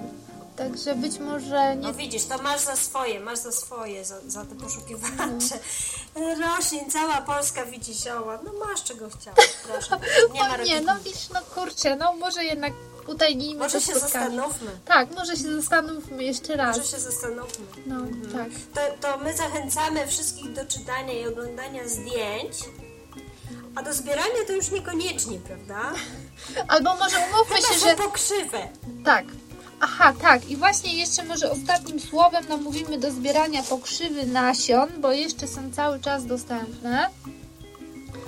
Także być może nie No widzisz, to masz za swoje, masz za swoje, za, za te poszukiwacze. [LAUGHS] Roślin, cała Polska widzi zioła. No masz czego chciałaś, proszę. [LAUGHS] Nie ma nie, no widzisz, no kurczę, no może jednak utajnijmy Może się spotkanie. zastanówmy. Tak, może się zastanówmy jeszcze raz. Może się zastanówmy. No, tak. To, to my zachęcamy wszystkich do czytania i oglądania zdjęć. A do zbierania to już niekoniecznie, prawda? [LAUGHS] Albo może umówmy się, Chyba, że że... pokrzywę. Tak. Aha, tak. I właśnie jeszcze może ostatnim słowem namówimy do zbierania pokrzywy nasion, bo jeszcze są cały czas dostępne.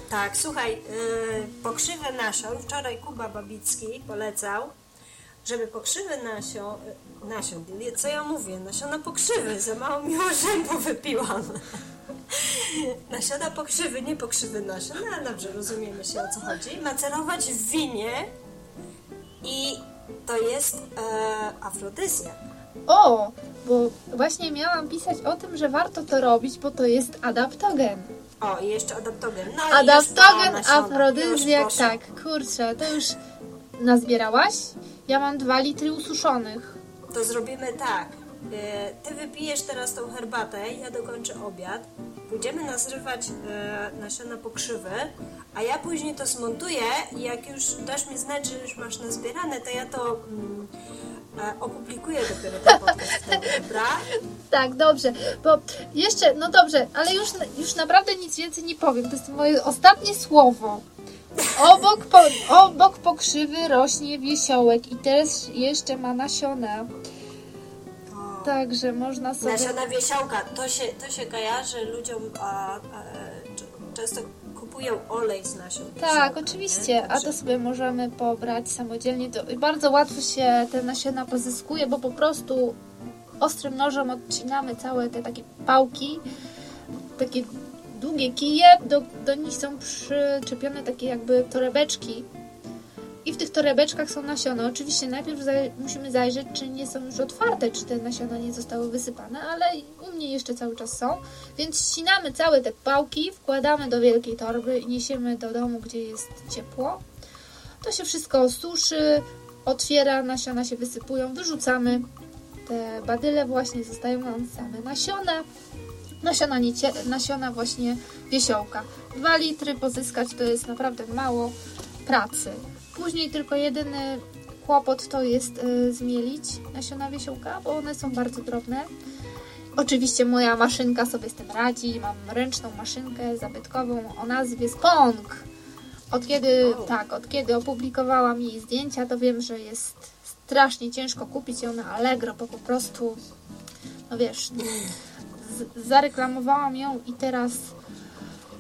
Tak, słuchaj, yy, pokrzywy nasion. Wczoraj Kuba Babicki polecał, żeby pokrzywy nasion, y, nasion, nie, co ja mówię, nasiona pokrzywy, za mało mi orzębu wypiłam. [LAUGHS] Nasiona pokrzywy, nie pokrzywy nasion, no dobrze, rozumiemy się o co chodzi. Macerować w winie i to jest e, afrodyzja. O, bo właśnie miałam pisać o tym, że warto to robić, bo to jest adaptogen. O, i jeszcze adaptogen. No Adaptogen, jest nasiona. afrodyzjak, tak, kurczę, to już nazbierałaś? Ja mam dwa litry ususzonych. To zrobimy tak. E, Ty wypijesz teraz tą herbatę, ja dokończę obiad. Pójdziemy nazrywać e, nasiona pokrzywy, a ja później to zmontuję i jak już dasz mi znać, że już masz nazbierane, to ja to mm, e, opublikuję dopiero ten podcast wtedy, dobra? Tak, dobrze, bo jeszcze, no dobrze, ale już, już naprawdę nic więcej nie powiem. To jest moje ostatnie słowo. Obok, po, obok pokrzywy rośnie wiesiołek i też jeszcze ma nasiona. Także można sobie... Nasiona wiesiołka, to się, to się kojarzy ludziom, a, a, często kupują olej z nasion Tak, oczywiście, nie? a to sobie możemy pobrać samodzielnie. To bardzo łatwo się te nasiona pozyskuje, bo po prostu ostrym nożem odcinamy całe te takie pałki, takie długie kije, do, do nich są przyczepione takie jakby torebeczki i w tych torebeczkach są nasiona. Oczywiście najpierw zaj- musimy zajrzeć, czy nie są już otwarte, czy te nasiona nie zostały wysypane, ale u mnie jeszcze cały czas są. Więc ścinamy całe te pałki, wkładamy do wielkiej torby i niesiemy do domu, gdzie jest ciepło. To się wszystko suszy, otwiera, nasiona się wysypują, wyrzucamy. Te badyle właśnie zostają nam same nasiona. Nasiona, nasiona właśnie wiesiołka. Dwa litry pozyskać to jest naprawdę mało pracy. Później tylko jedyny kłopot to jest y, zmielić nasiona wiesiołka, bo one są bardzo drobne. Oczywiście moja maszynka sobie z tym radzi. Mam ręczną maszynkę zabytkową o nazwie Spong. Od kiedy, O. tak, od kiedy opublikowałam jej zdjęcia, to wiem, że jest strasznie ciężko kupić ją na Allegro, bo po prostu, no wiesz, zareklamowałam ją i teraz,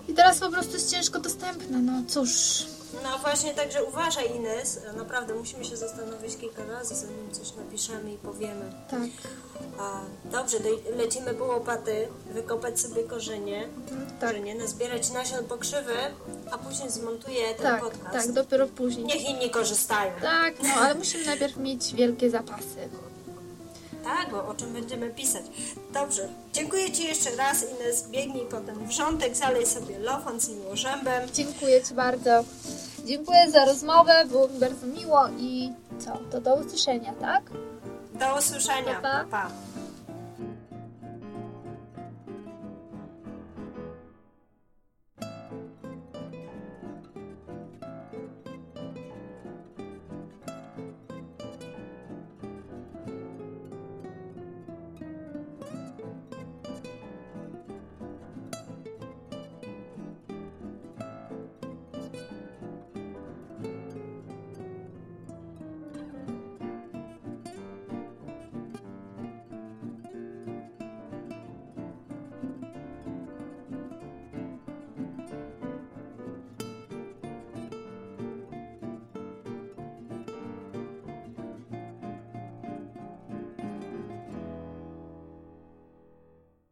i teraz po prostu jest ciężko dostępna. No cóż, No właśnie, także uważaj Ines, naprawdę musimy się zastanowić kilka razy, zanim coś napiszemy i powiemy. tak. A, dobrze, lecimy po łopaty, wykopać sobie korzenie, Tak. korzenie, nazbierać nasion pokrzywy, a później zmontuję ten Tak, podcast. tak, dopiero później. Niech inni korzystają. Tak, no ale musimy najpierw mieć wielkie zapasy. Tak, bo o czym będziemy pisać. Dobrze, dziękuję Ci jeszcze raz Ines, biegnij po ten wrzątek, zalej sobie lofan z miłożębem. Dziękuję Ci bardzo. Dziękuję za rozmowę, było mi bardzo miło i co, to do usłyszenia, tak? Do usłyszenia. Pa, pa. pa.